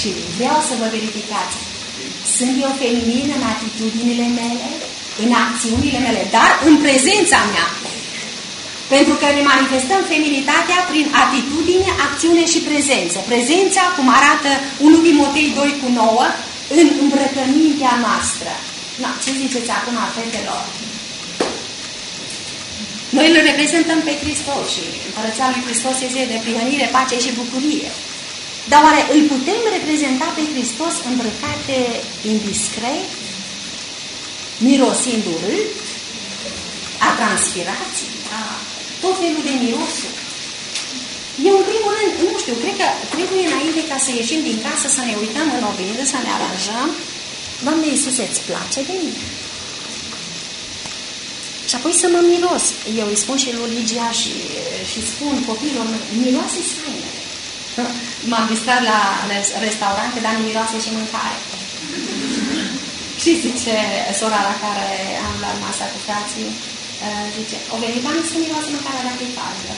Și vreau să vă verificați. Sunt eu feminină în atitudinile mele, în acțiunile mele, dar în prezența mea. Pentru că ne manifestăm feminitatea prin atitudine, acțiune și prezență. Prezența, cum arată 1 Timotei 2 cu 9, în îmbrăcămintea noastră. Na, ce ziceți acum, fetelor? Noi îl reprezentăm pe Hristos și Împărăția lui Hristos este de prihănire, pace și bucurie. Dar oare îl putem reprezenta pe Hristos îmbrăcate indiscret, mirosind urât, a transpirații, a tot felul de mirosuri? Eu, în primul rând, nu știu, cred că trebuie înainte ca să ieșim din casă să ne uităm în oglindă, să ne aranjăm. Doamne Iisuse, îți place de mine? Și apoi să mă miros. Eu îi spun și lui Ligia și, și spun copilor, miroase hainele. M-am distrat la restaurant, dar nu miroase și mâncare. și zice sora la care am luat masa cu frații, uh, zice, o venit banii să miroase mâncarea dacă e caldă.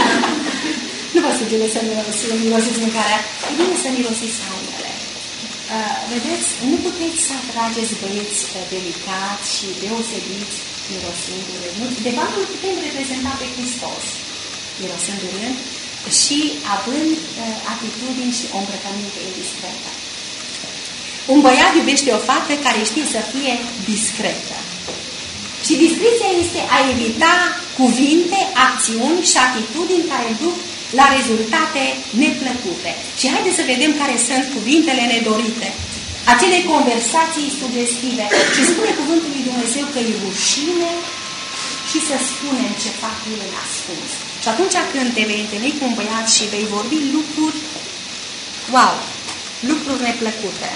nu vă sugere să mirosiți mâncarea. E bine să mirosiți hainele. Uh, vedeți, nu puteți să atrageți băieți uh, delicați și deosebiți mirosind urât. De fapt, îl putem reprezenta pe Hristos, mirosind urât, și având uh, atitudini și o îmbrăcăminte indiscretă. Un băiat iubește o fată care știe să fie discretă. Și discreția este a evita cuvinte, acțiuni și atitudini care duc la rezultate neplăcute. Și haideți să vedem care sunt cuvintele nedorite acele conversații sugestive. Și spune cuvântul lui Dumnezeu că e rușine și să spunem ce fac ele în ascuns. Și atunci când te vei întâlni cu un băiat și vei vorbi lucruri, wow, lucruri neplăcute,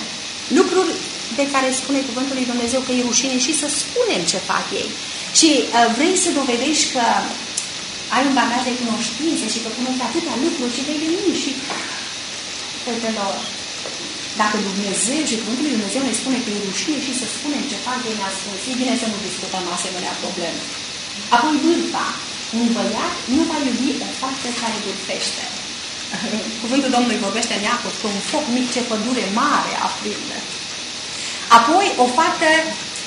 lucruri de care spune cuvântul lui Dumnezeu că e rușine și să spunem ce fac ei. Și uh, vrei să dovedești că ai un bagaj de cunoștințe și că cunoști atâtea lucruri și vei veni și fetelor, dacă Dumnezeu și Cuvântul lui Dumnezeu ne spune că e rușine și să spunem ce fac de neascuns, e bine să nu discutăm asemenea probleme. Apoi vârfa. Un băiat nu va iubi o fată care vârfește. Cuvântul Domnului vorbește în Iacov că un foc mic ce pădure mare aprinde. Apoi o fată,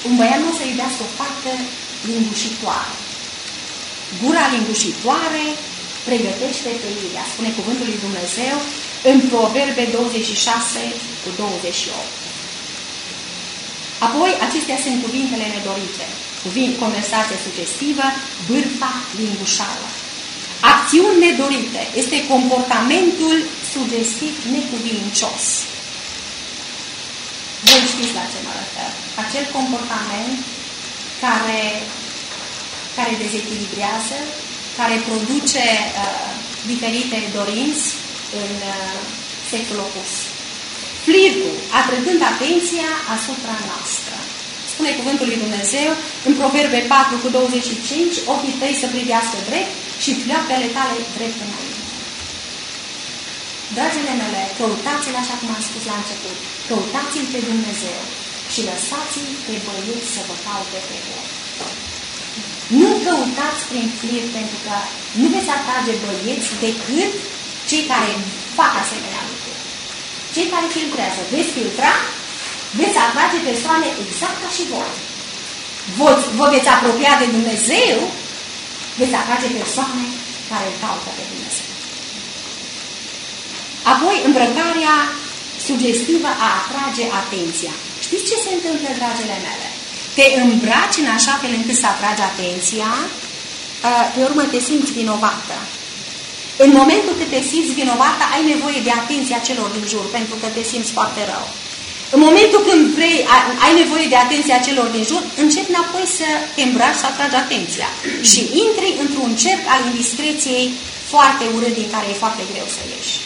un băiat nu o să iubească o fată lingușitoare. Gura lingușitoare pregătește pe Ilia, spune cuvântul lui Dumnezeu în Proverbe 26 cu 28. Apoi, acestea sunt cuvintele nedorite. Cuvint, conversație sugestivă, bârfa lingușală. Acțiuni nedorite este comportamentul sugestiv necuvincios. Voi știți la ce mă refer. Acel comportament care, care dezechilibrează, care produce uh, diferite dorinți în uh, sexul opus. Flirtul, atrăgând atenția asupra noastră. Spune cuvântul lui Dumnezeu în Proverbe 4 cu 25, ochii tăi să privească drept și pleoapele tale drept înainte. Dragile mele, căutați-l așa cum am spus la început. Căutați-l pe Dumnezeu și lăsați-l pe băieți să vă caute pe el. Nu căutați prin flirt pentru că nu veți atrage băieți decât cei care fac asemenea lucruri. Cei care filtrează. Veți filtra, veți atrage persoane exact ca și voi. Vă, vă veți apropia de Dumnezeu, veți atrage persoane care îl caută pe Dumnezeu. Apoi, îmbrăcarea sugestivă a atrage atenția. Știți ce se întâmplă, dragile mele? Te îmbraci în așa fel încât să atragi atenția, pe urmă te simți vinovată. În momentul când te simți vinovată, ai nevoie de atenția celor din jur, pentru că te simți foarte rău. În momentul când vrei, ai nevoie de atenția celor din jur, începi înapoi să te îmbraci, să atragi atenția. Și intri într-un cerc al indiscreției foarte urât din care e foarte greu să ieși.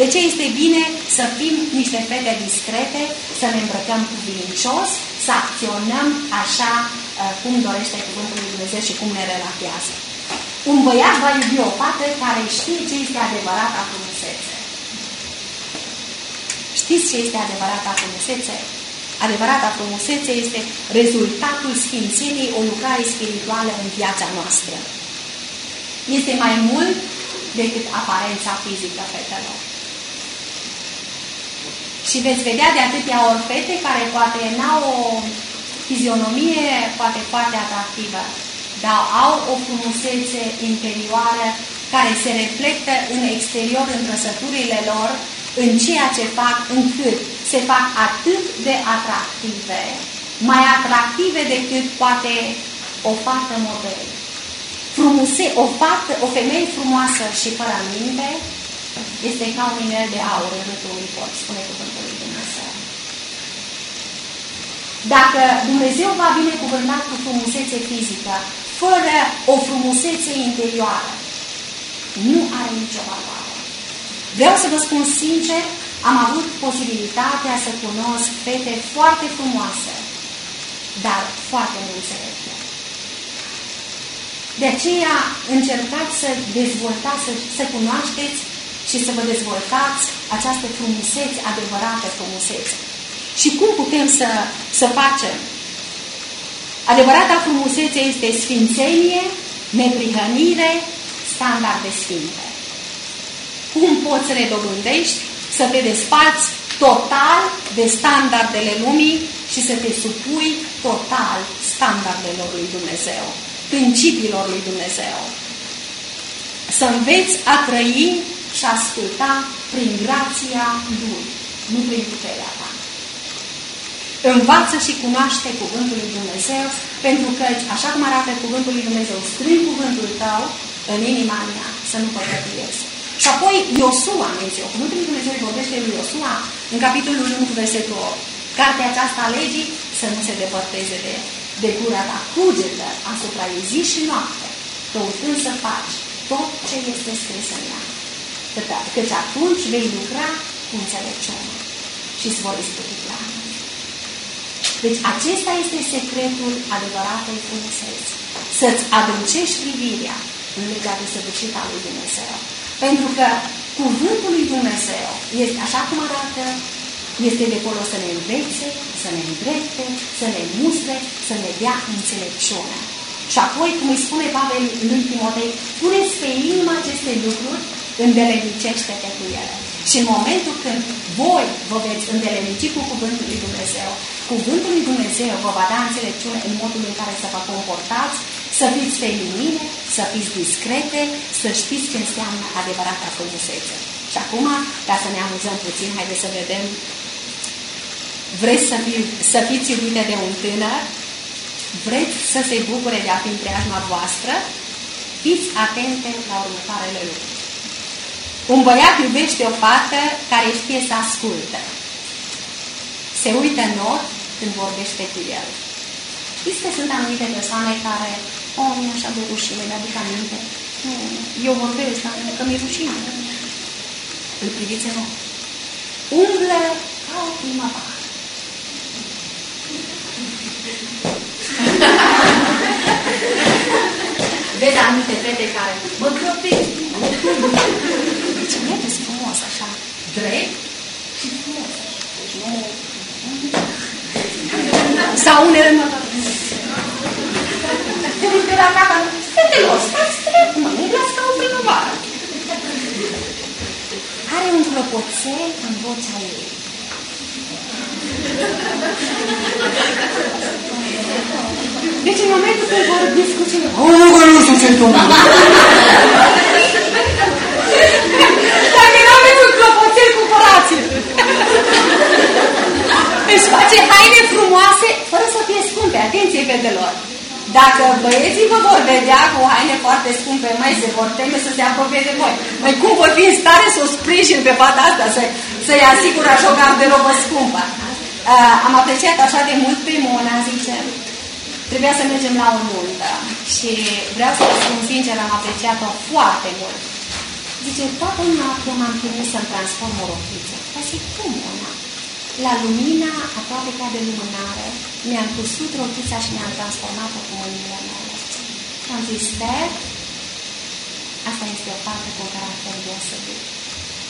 De ce este bine să fim niște fete discrete, să ne îmbrăcăm cuvincios, să acționăm așa uh, cum dorește Cuvântul lui Dumnezeu și cum ne relatează. Un băiat va iubi o fată care știe ce este adevărata frumusețe. Știți ce este adevărata frumusețe? Adevărata frumusețe este rezultatul sfințeniei, o lucrare spirituală în viața noastră. Este mai mult decât aparența fizică fetelor. Și veți vedea de atâtea ori fete care poate n-au o fizionomie poate foarte atractivă, dar au o frumusețe interioară care se reflectă în exterior, în trăsăturile lor, în ceea ce fac, încât se fac atât de atractive, mai atractive decât poate o fată model. Frumuse, o fată, o femeie frumoasă și fără minte este ca un inel de aur în râtul unui pot, spune cuvântul lui Dumnezeu. Dacă Dumnezeu va binecuvânta cu frumusețe fizică, fără o frumusețe interioară, nu are nicio valoare. Vreau să vă spun sincer, am avut posibilitatea să cunosc fete foarte frumoase, dar foarte neînțelepte. De aceea încercați să dezvoltați, să, să cunoașteți și să vă dezvoltați această frumusețe, adevărată frumusețe. Și cum putem să, să facem? Adevărata frumusețe este sfințenie, neprihănire, standarde sfinte. Cum poți să le dobândești? Să te desparți total de standardele lumii și să te supui total standardelor lui Dumnezeu, principiilor lui Dumnezeu. Să înveți a trăi și a asculta prin grația Lui, nu prin puterea ta. Învață și cunoaște Cuvântul lui Dumnezeu, pentru că, așa cum arată Cuvântul lui Dumnezeu, strâng Cuvântul tău în inima mea, să nu păcătuiesc. Și apoi Iosua, Dumnezeu, Cuvântul lui Dumnezeu vorbește lui Iosua în capitolul 1, versetul 8. Cartea aceasta a legii să nu se depărteze de, de gura ta, cugetă asupra ei zi și noapte, căutând să faci tot ce este scris în ea. Căci atunci vei lucra cu înțelepciune și îți vor izbuti planul. Deci acesta este secretul adevăratei frumuseți. Să-ți adâncești privirea în legea de săvârșită a lui Dumnezeu. Pentru că cuvântul lui Dumnezeu este așa cum arată este de folos să ne învețe, să ne îndrepte, să ne mustre, să ne dea înțelepciune. Și apoi, cum îi spune Pavel lui Timotei, puneți pe inimă aceste lucruri, îndelenicește-te cu ele. Și în momentul când voi vă veți îndelenici cu Cuvântul lui Dumnezeu, Cuvântul lui Dumnezeu vă va da înțelepciune în modul în care să vă comportați, să fiți feminine, să fiți discrete, să știți ce înseamnă adevărata frumusețe. Și acum, ca să ne amuzăm puțin, haideți să vedem. Vreți să, fi, să fiți iubite de un tânăr? Vreți să se bucure de a fi în preajma voastră? Fiți atente la următoarele lucruri. Un băiat iubește o fată care știe să ascultă. Se uită în ochi când vorbește cu el. Știți că sunt anumite persoane care, oh, mi așa de rușine, mi-aduc aminte. Nu, eu vorbesc, dar că mi-e rușine. Îl priviți în ochi. Umblă ca o primăvară. Vezi anumite fete care mă grăbesc, deci mergeți frumos așa, drept și frumos. Deci nu... Sau unele mă... Te uite la caca, fetelor, stați drept, mă, nu ca o primăvară. Are un clopoțel în vocea ei. Deci în momentul când vor discuții, o, nu, că nu știu ce Dacă nu aveți un clopoțel, cumpărați-l. Își face haine frumoase, fără să fie scumpe. Atenție, fetelor! Dacă băieții vă vor vedea cu haine foarte scumpe, mai se vor teme să se apropie de voi. Mai cum vor fi în stare să o sprijin pe fata asta, să, să-i asigur așa o garderobă scumpă? Uh, am apreciat așa de mult pe Mona, zice, trebuia să mergem la o nuntă și vreau să vă spun sincer, am apreciat-o foarte mult. Zice, toată noaptea m-am chinuit să-mi transform o rochiță. Dar zic, cum, Mona? La lumina aproape ca de lumânare, mi-am cusut rochița și mi-am transformat-o cu mâinile mele. Și am zis, Sper, asta este o parte cu care am deosebit.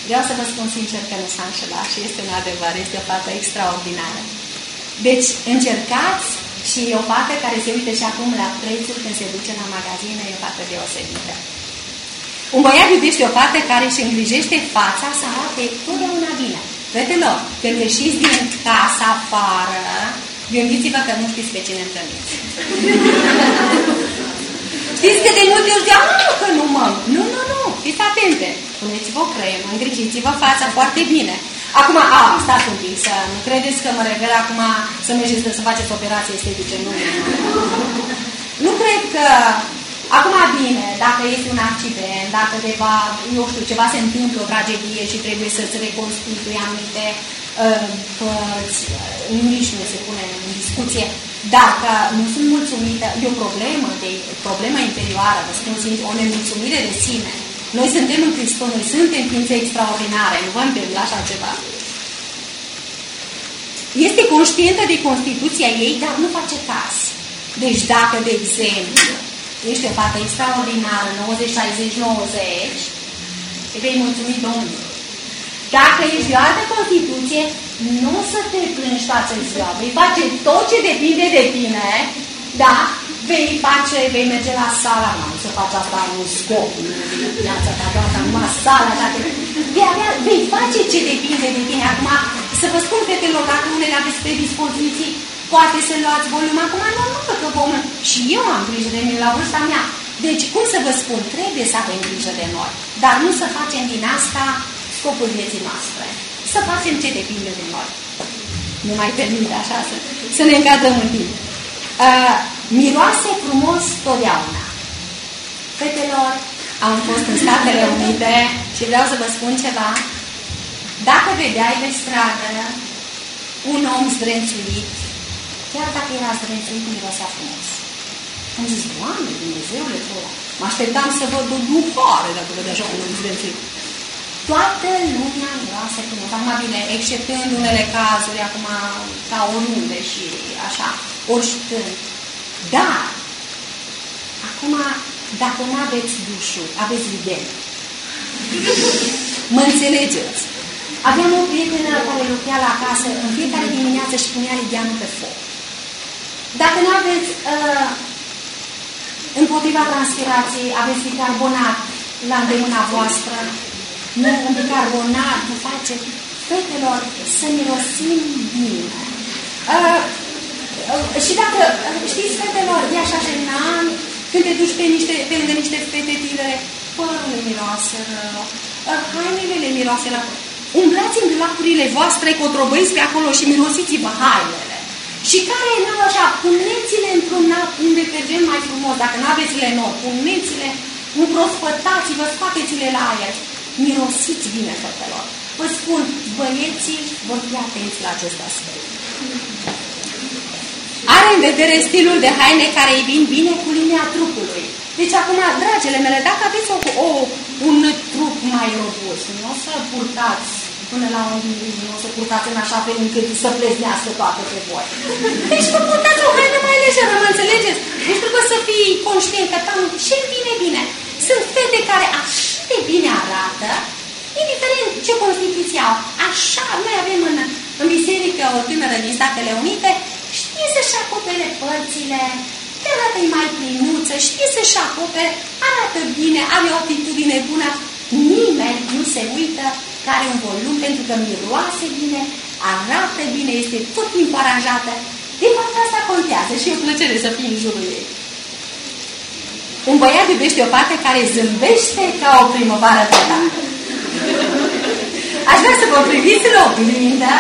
Vreau să vă spun sincer că nu s-a înșelat și este un adevăr, este o fată extraordinară. Deci încercați și e o fată care se uită și acum la prețul când se duce la magazine, e o fată deosebită. Un băiat iubește o fată care își îngrijește fața să arate totdeauna bine. Fetelor, când ieșiți din casa afară, gândiți-vă că nu știți pe cine întâlniți. Știți că de multe ori zic, nu, că nu mă. Nu, nu, nu, fiți atente. Puneți-vă o cremă, îngrijiți-vă fața foarte bine. Acum, a, stați un pic, să nu credeți că mă refer acum să mergeți să faceți operații estetice. Nu, nu. Nu cred că Acum bine, dacă este un accident, dacă ceva, eu știu, ceva se întâmplă, o tragedie și trebuie să-ți reconstitui anumite uh, părți, uh, nici nu se pune în discuție. Dacă nu sunt mulțumită, e o problemă, de, problemă interioară, vă spun sincer, o nemulțumire de sine. Noi suntem în Hristos, noi suntem ființe extraordinare, nu vă întâmplă așa ceva. Este conștientă de Constituția ei, dar nu face caz. Deci dacă, de exemplu, ești o fată extraordinară, 90, 60, 90, îi vei mulțumi Domnului. Dacă ești de o altă Constituție, nu o să te plângi toată ziua, vei face tot ce depinde de tine, da? Vei face, vei merge la sala, nu să faci asta în scop, nu viața ta toată, numai sala, dacă vei, avea, vei face ce depinde de tine. Acum, să vă spun, fetelor, dacă unele aveți predispoziții, poate să luați volum. Acum nu, nu, că vom... Și eu am grijă de mine la vârsta mea. Deci, cum să vă spun, trebuie să avem grijă de noi. Dar nu să facem din asta scopul vieții noastre. Să facem ce depinde de noi. Nu mai permite așa să, să ne încadrăm în timp. Uh, miroase frumos totdeauna. Fetelor, am fost în Statele Unite și vreau să vă spun ceva. Dacă vedeai pe stradă un om zdrențuit, chiar dacă era zdrențuit, mirosea frumos. Am zis, Doamne, Dumnezeule, mă așteptam să văd o duhoare dacă vedea așa un om zdrențuit. Toată lumea miroase frumos. Acum bine, exceptând unele cazuri, acum ca oriunde și așa, oricând. Dar, acum, dacă nu aveți dușul, aveți videl. Mă înțelegeți? Aveam o prietenă care lucra la casă, în fiecare dimineață și punea ligianul pe foc. Dacă nu aveți uh, împotriva transpirației, aveți bicarbonat la îndemâna voastră, nu un bicarbonat, nu face fetelor să mirosim bine. Uh, uh, și dacă, știți, fetelor, e așa jenant, când te duci pe, niște, pe lângă niște fete tinere, părul le miroase rău, uh, hainele le miroase la Umblați în lacurile voastre, cotrobăiți pe acolo și mirosiți-vă hainele. Și care e n așa, puneți-le într-un un detergent mai frumos, dacă nu aveți lenor, puneți-le, înprospătați-vă, scoateți-le la aer. Mirosiți bine, fetelor. Vă spun, băieții vor fi atenți la acest aspect. Are în vedere stilul de haine care îi vin bine cu linia trupului. Deci acum, dragele mele, dacă aveți o, o, un trup mai robust, nu o să purtați până la un nu o să purtați în așa fel încât să pleznească toate pe voi. Deci vă purtați o haină mai lejeră, mă înțelegeți? Deci trebuie să fii conștient că tam și bine, bine. Sunt fete care așa de bine arată, indiferent ce constituție au. Așa, noi avem în, în biserică o tânără din Statele Unite, știe să-și acopere părțile, te arată mai plinuță, știe să-și acopere, arată bine, are o atitudine bună, nimeni nu se uită care are un volum pentru că miroase bine, arată bine, este tot timpul aranjată. De fapt, asta contează și e o plăcere să fii în jurul ei. Un băiat iubește o fată care zâmbește ca o primăvară totată. Aș vrea să vă priviți la oglindă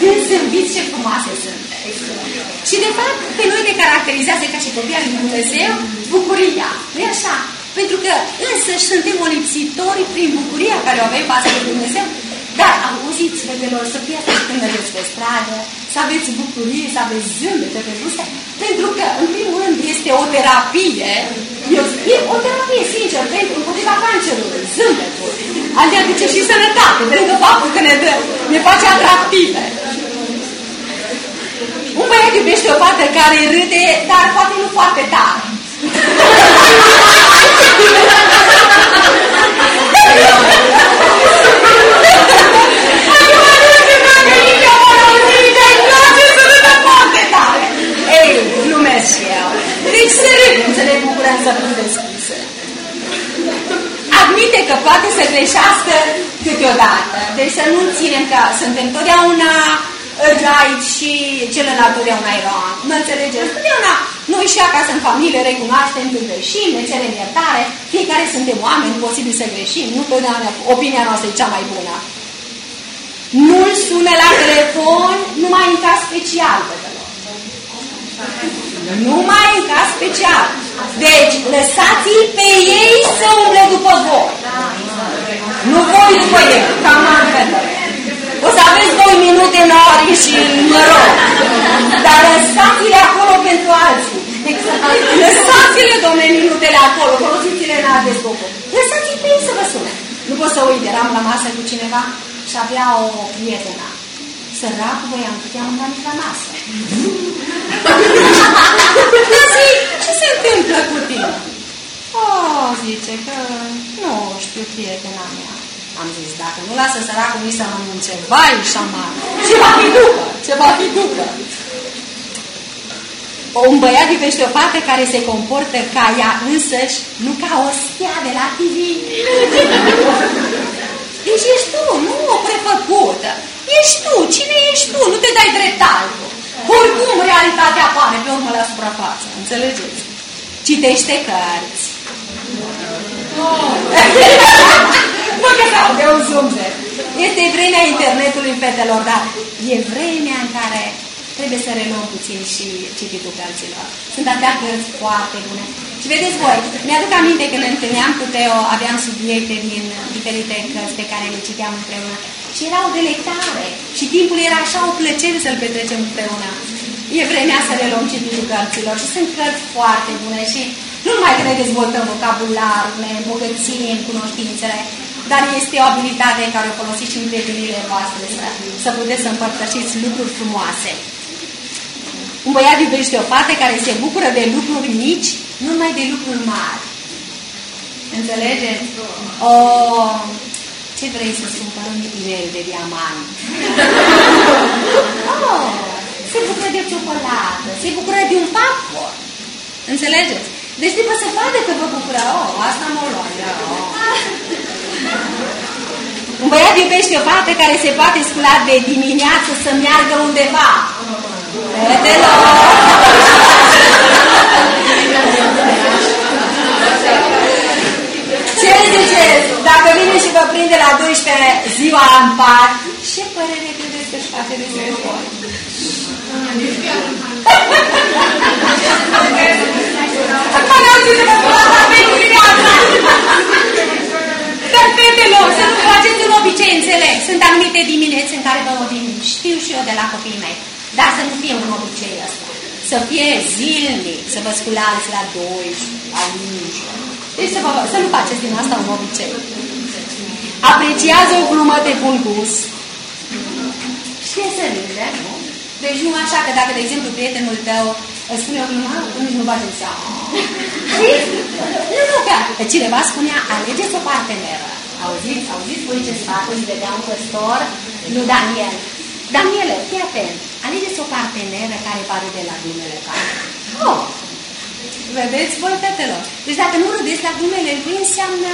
când zâmbiți ce frumoase sunt. Și de fapt, pe noi ne caracterizează ca și copii al lui Dumnezeu bucuria. nu așa? Pentru că însă suntem olipsitori prin bucuria care o avem față de Dumnezeu. Dar auziți, fetelor, să fie așa când mergeți pe stradă, să aveți bucurie, să aveți zâmbete pe buze, pentru că, în primul rând, este o terapie, e o terapie, sincer, pentru împotriva cancerului, zâmbetul. Al de aduce și sănătate, pentru că faptul că ne, dă, ne face atractive. Un băiat iubește o fată care râde, dar poate nu foarte tare. Ei, glumesc și eu. Deci se râd, să ne bucurăm să fim deschise. Admite că poate să greșească câteodată. Deci să nu ținem că suntem totdeauna right și celălalt totdeauna e wrong. Mă înțelegeți? Totdeauna noi și acasă în familie recunoaștem când greșim, ne cerem iertare, fiecare suntem oameni, posibil să greșim, nu totdeauna opinia noastră e cea mai bună. Nu-l sune la telefon numai în caz special, Numai în caz special. Deci, lăsați-i pe ei să umble după voi. Nu voi după ei, cam O să aveți două minute în ori și mă rog. Dar lăsați-le acolo pentru alții. Exact. Lăsați-le, domne, minutele acolo, folosiți-le în alte scopuri. Lăsați-i pe ei să vă sune. Nu pot să uit, eram la masă cu cineva și avea o prietenă. Săracul voiam că te-am la masă. Zic, ce se întâmplă cu tine? Oh, zice că nu știu, prietena mea. Am zis, dacă nu lasă săracul nici să mănânce, vai, șamar, ce va fi după, ce va fi după. Un băiat iubește o fată care se comportă ca ea însăși, nu ca o stea de la TV. Deci ești tu, nu o prefăcută. Ești tu, cine ești tu? Nu te dai drept altul. Oricum realitatea apare pe urmă la suprafață, înțelegeți? Citește cărți. Oh. Mă găseau de un zumzet. Este vremea internetului, fetelor, dar e vremea în care trebuie să reluăm puțin și cititul cărților. Sunt atâtea cărți foarte bune. Și vedeți voi, mi-aduc aminte când ne întâlneam cu Teo, aveam subiecte din diferite cărți pe care le citeam împreună. Și era o delectare. Și timpul era așa o plăcere să-l petrecem împreună. E vremea să le luăm cititul cărților și sunt cărți foarte bune și nu numai că ne dezvoltăm vocabularul, ne îmbogățim cunoștințele, dar este o abilitate care o folosiți și în prietenile voastre să, să puteți să împărtășiți lucruri frumoase. Un băiat iubește o fată care se bucură de lucruri mici, nu numai de lucruri mari. Înțelegeți? O, Ce vrei să cumpărăm inel de diamant? oh, se bucură de ciocolată, se bucură de un popcorn. Înțelegeți? Deci trebuie să vadă că vă bucură. Oh, asta mă lua. Oh. Un băiat iubește o fată care se poate scula de dimineață să meargă undeva. Fetelor! Ce ziceți? Dacă vine și vă prinde la 12 ziua în pat, ce părere credeți că își face de telefon? Acum n-am zis să vă dar, fetelor, să nu faceți un obicei, înțeleg. Sunt anumite dimineți în care vă odin. Știu și eu de la copiii mei. Dar să nu fie un obicei ăsta. Să fie zilnic, să vă sculați la 12, la 11. Deci să, vă, să nu faceți din asta un obicei. Apreciază o glumă de bun gust. Și e să râde, nu? Deci nu așa că dacă, de exemplu, prietenul tău îți spune o glumă, nici nu bagi în seama. nu, nu, că cineva spunea, alegeți o parteneră. Auziți, auziți voi ce sfat își vedea un păstor? Nu Daniel. Daniele, fii atent. Alegeți o parteneră care pare de la glumele tale. Oh! Vedeți voi, fetelor? Deci dacă nu râdeți la glumele lui, înseamnă...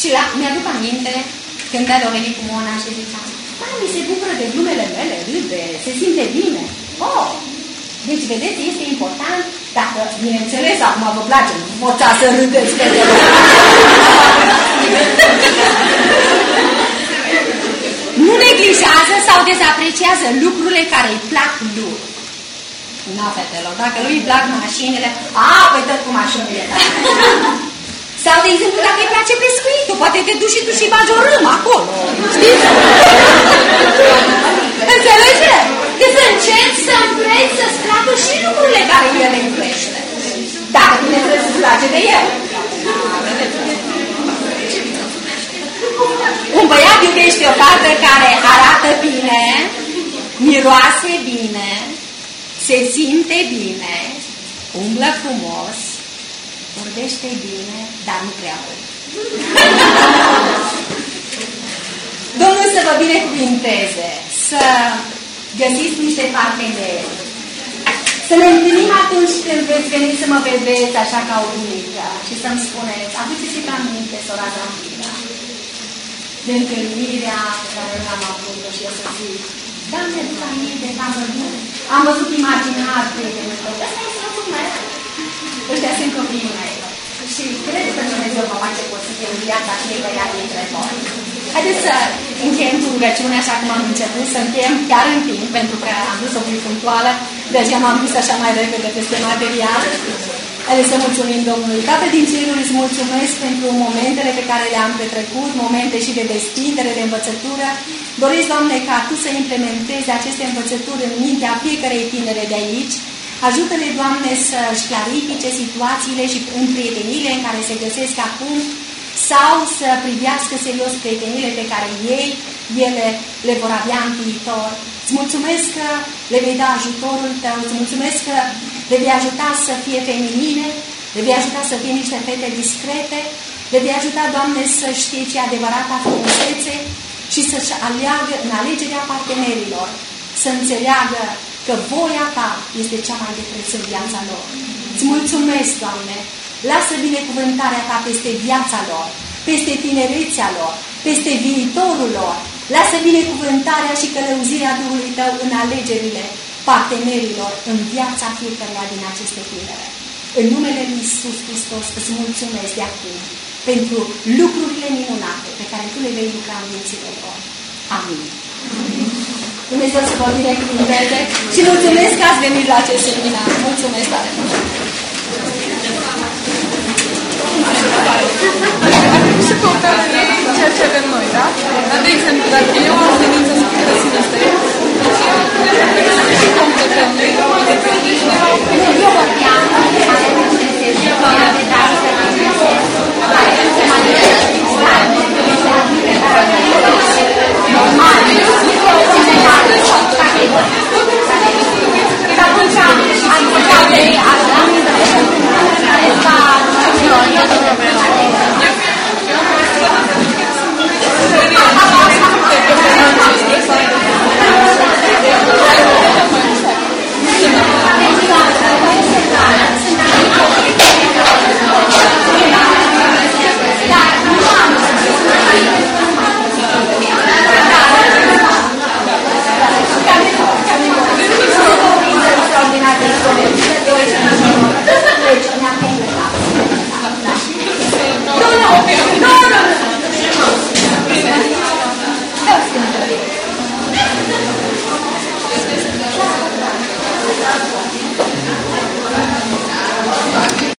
Și la, mi-aduc aminte când a venit cu Mona și zicea da, mi se bucură de glumele mele, râde, se simte bine. Oh! Deci, vedeți, este important, dacă, bineînțeles, acum vă place, nu poți să râdeți pe Nu neglijează sau dezapreciază lucrurile care îi plac lui. Na, fetelor, dacă lui îi plac mașinile, a, păi dă cu mașinile. Sau, de exemplu, dacă îi place pescuitul, poate te duci și tu și bagi o râmă acolo. Știți? Înțelege? Că să încerci să înveți să-ți placă și lucrurile care el le iubește. Dacă bineînțeles îți place de el. Un băiat iubește o fată care arată bine, miroase bine, se simte bine, umblă frumos, vorbește bine, dar nu prea mult. Domnul să vă binecuvinteze, să găsiți niște parteneri, să ne întâlnim atunci când veți veni să mă vedeți așa ca o unică și să-mi spuneți, aduceți-vă aminte, sora Zambira, de întâlnirea pe care l-am avut-o și eu să zic, da, mi-aduc aminte că am văzut, am văzut imaginar prietenul tău, ăsta e soțul meu, ăștia sunt copiii mei. Și cred că Dumnezeu va face posibil în viața acelei băiate dintre voi. Haideți să încheiem cu rugăciune așa cum am început, să încheiem chiar în timp, pentru că am vrut să fiu punctuală, de aceea m-am dus așa mai repede peste material. Haideți să mulțumim Domnului. Tată din cerul, îți mulțumesc pentru momentele pe care le-am petrecut, momente și de destindere, de învățătură. Doresc, Doamne, ca Tu să implementezi aceste învățături în mintea fiecarei tinere de aici, Ajută-le, Doamne, să-și clarifice situațiile și în prietenile în care se găsesc acum sau să privească serios prietenile pe care ei, ele le vor avea în viitor. Îți mulțumesc că le vei da ajutorul tău, îți mulțumesc că le vei ajuta să fie feminine, le vei ajuta să fie niște fete discrete, le vei ajuta, Doamne, să știe ce adevărata frumusețe și să-și aleagă în alegerea partenerilor, să înțeleagă că voia Ta este cea mai de preț în viața lor. Îți mulțumesc, Doamne! Lasă binecuvântarea Ta peste viața lor, peste tinerețea lor, peste viitorul lor. Lasă binecuvântarea și călăuzirea Duhului Tău în alegerile partenerilor în viața fiecăruia din aceste tinere. În numele Lui Iisus Hristos îți mulțumesc de acum pentru lucrurile minunate pe care Tu le vei lucra în viețile lor. Amin. Amin. Dumnezeu să vă binecuvânteze și mulțumesc că ați venit la acest seminar. Mulțumesc tare mult! Și căutăm ceea ce avem noi, da? Dar, de exemplu, dacă eu am venit să fiu pesimistă, și eu trebuie să și completăm. Normal. 大杯子大杯子大家啊大啊大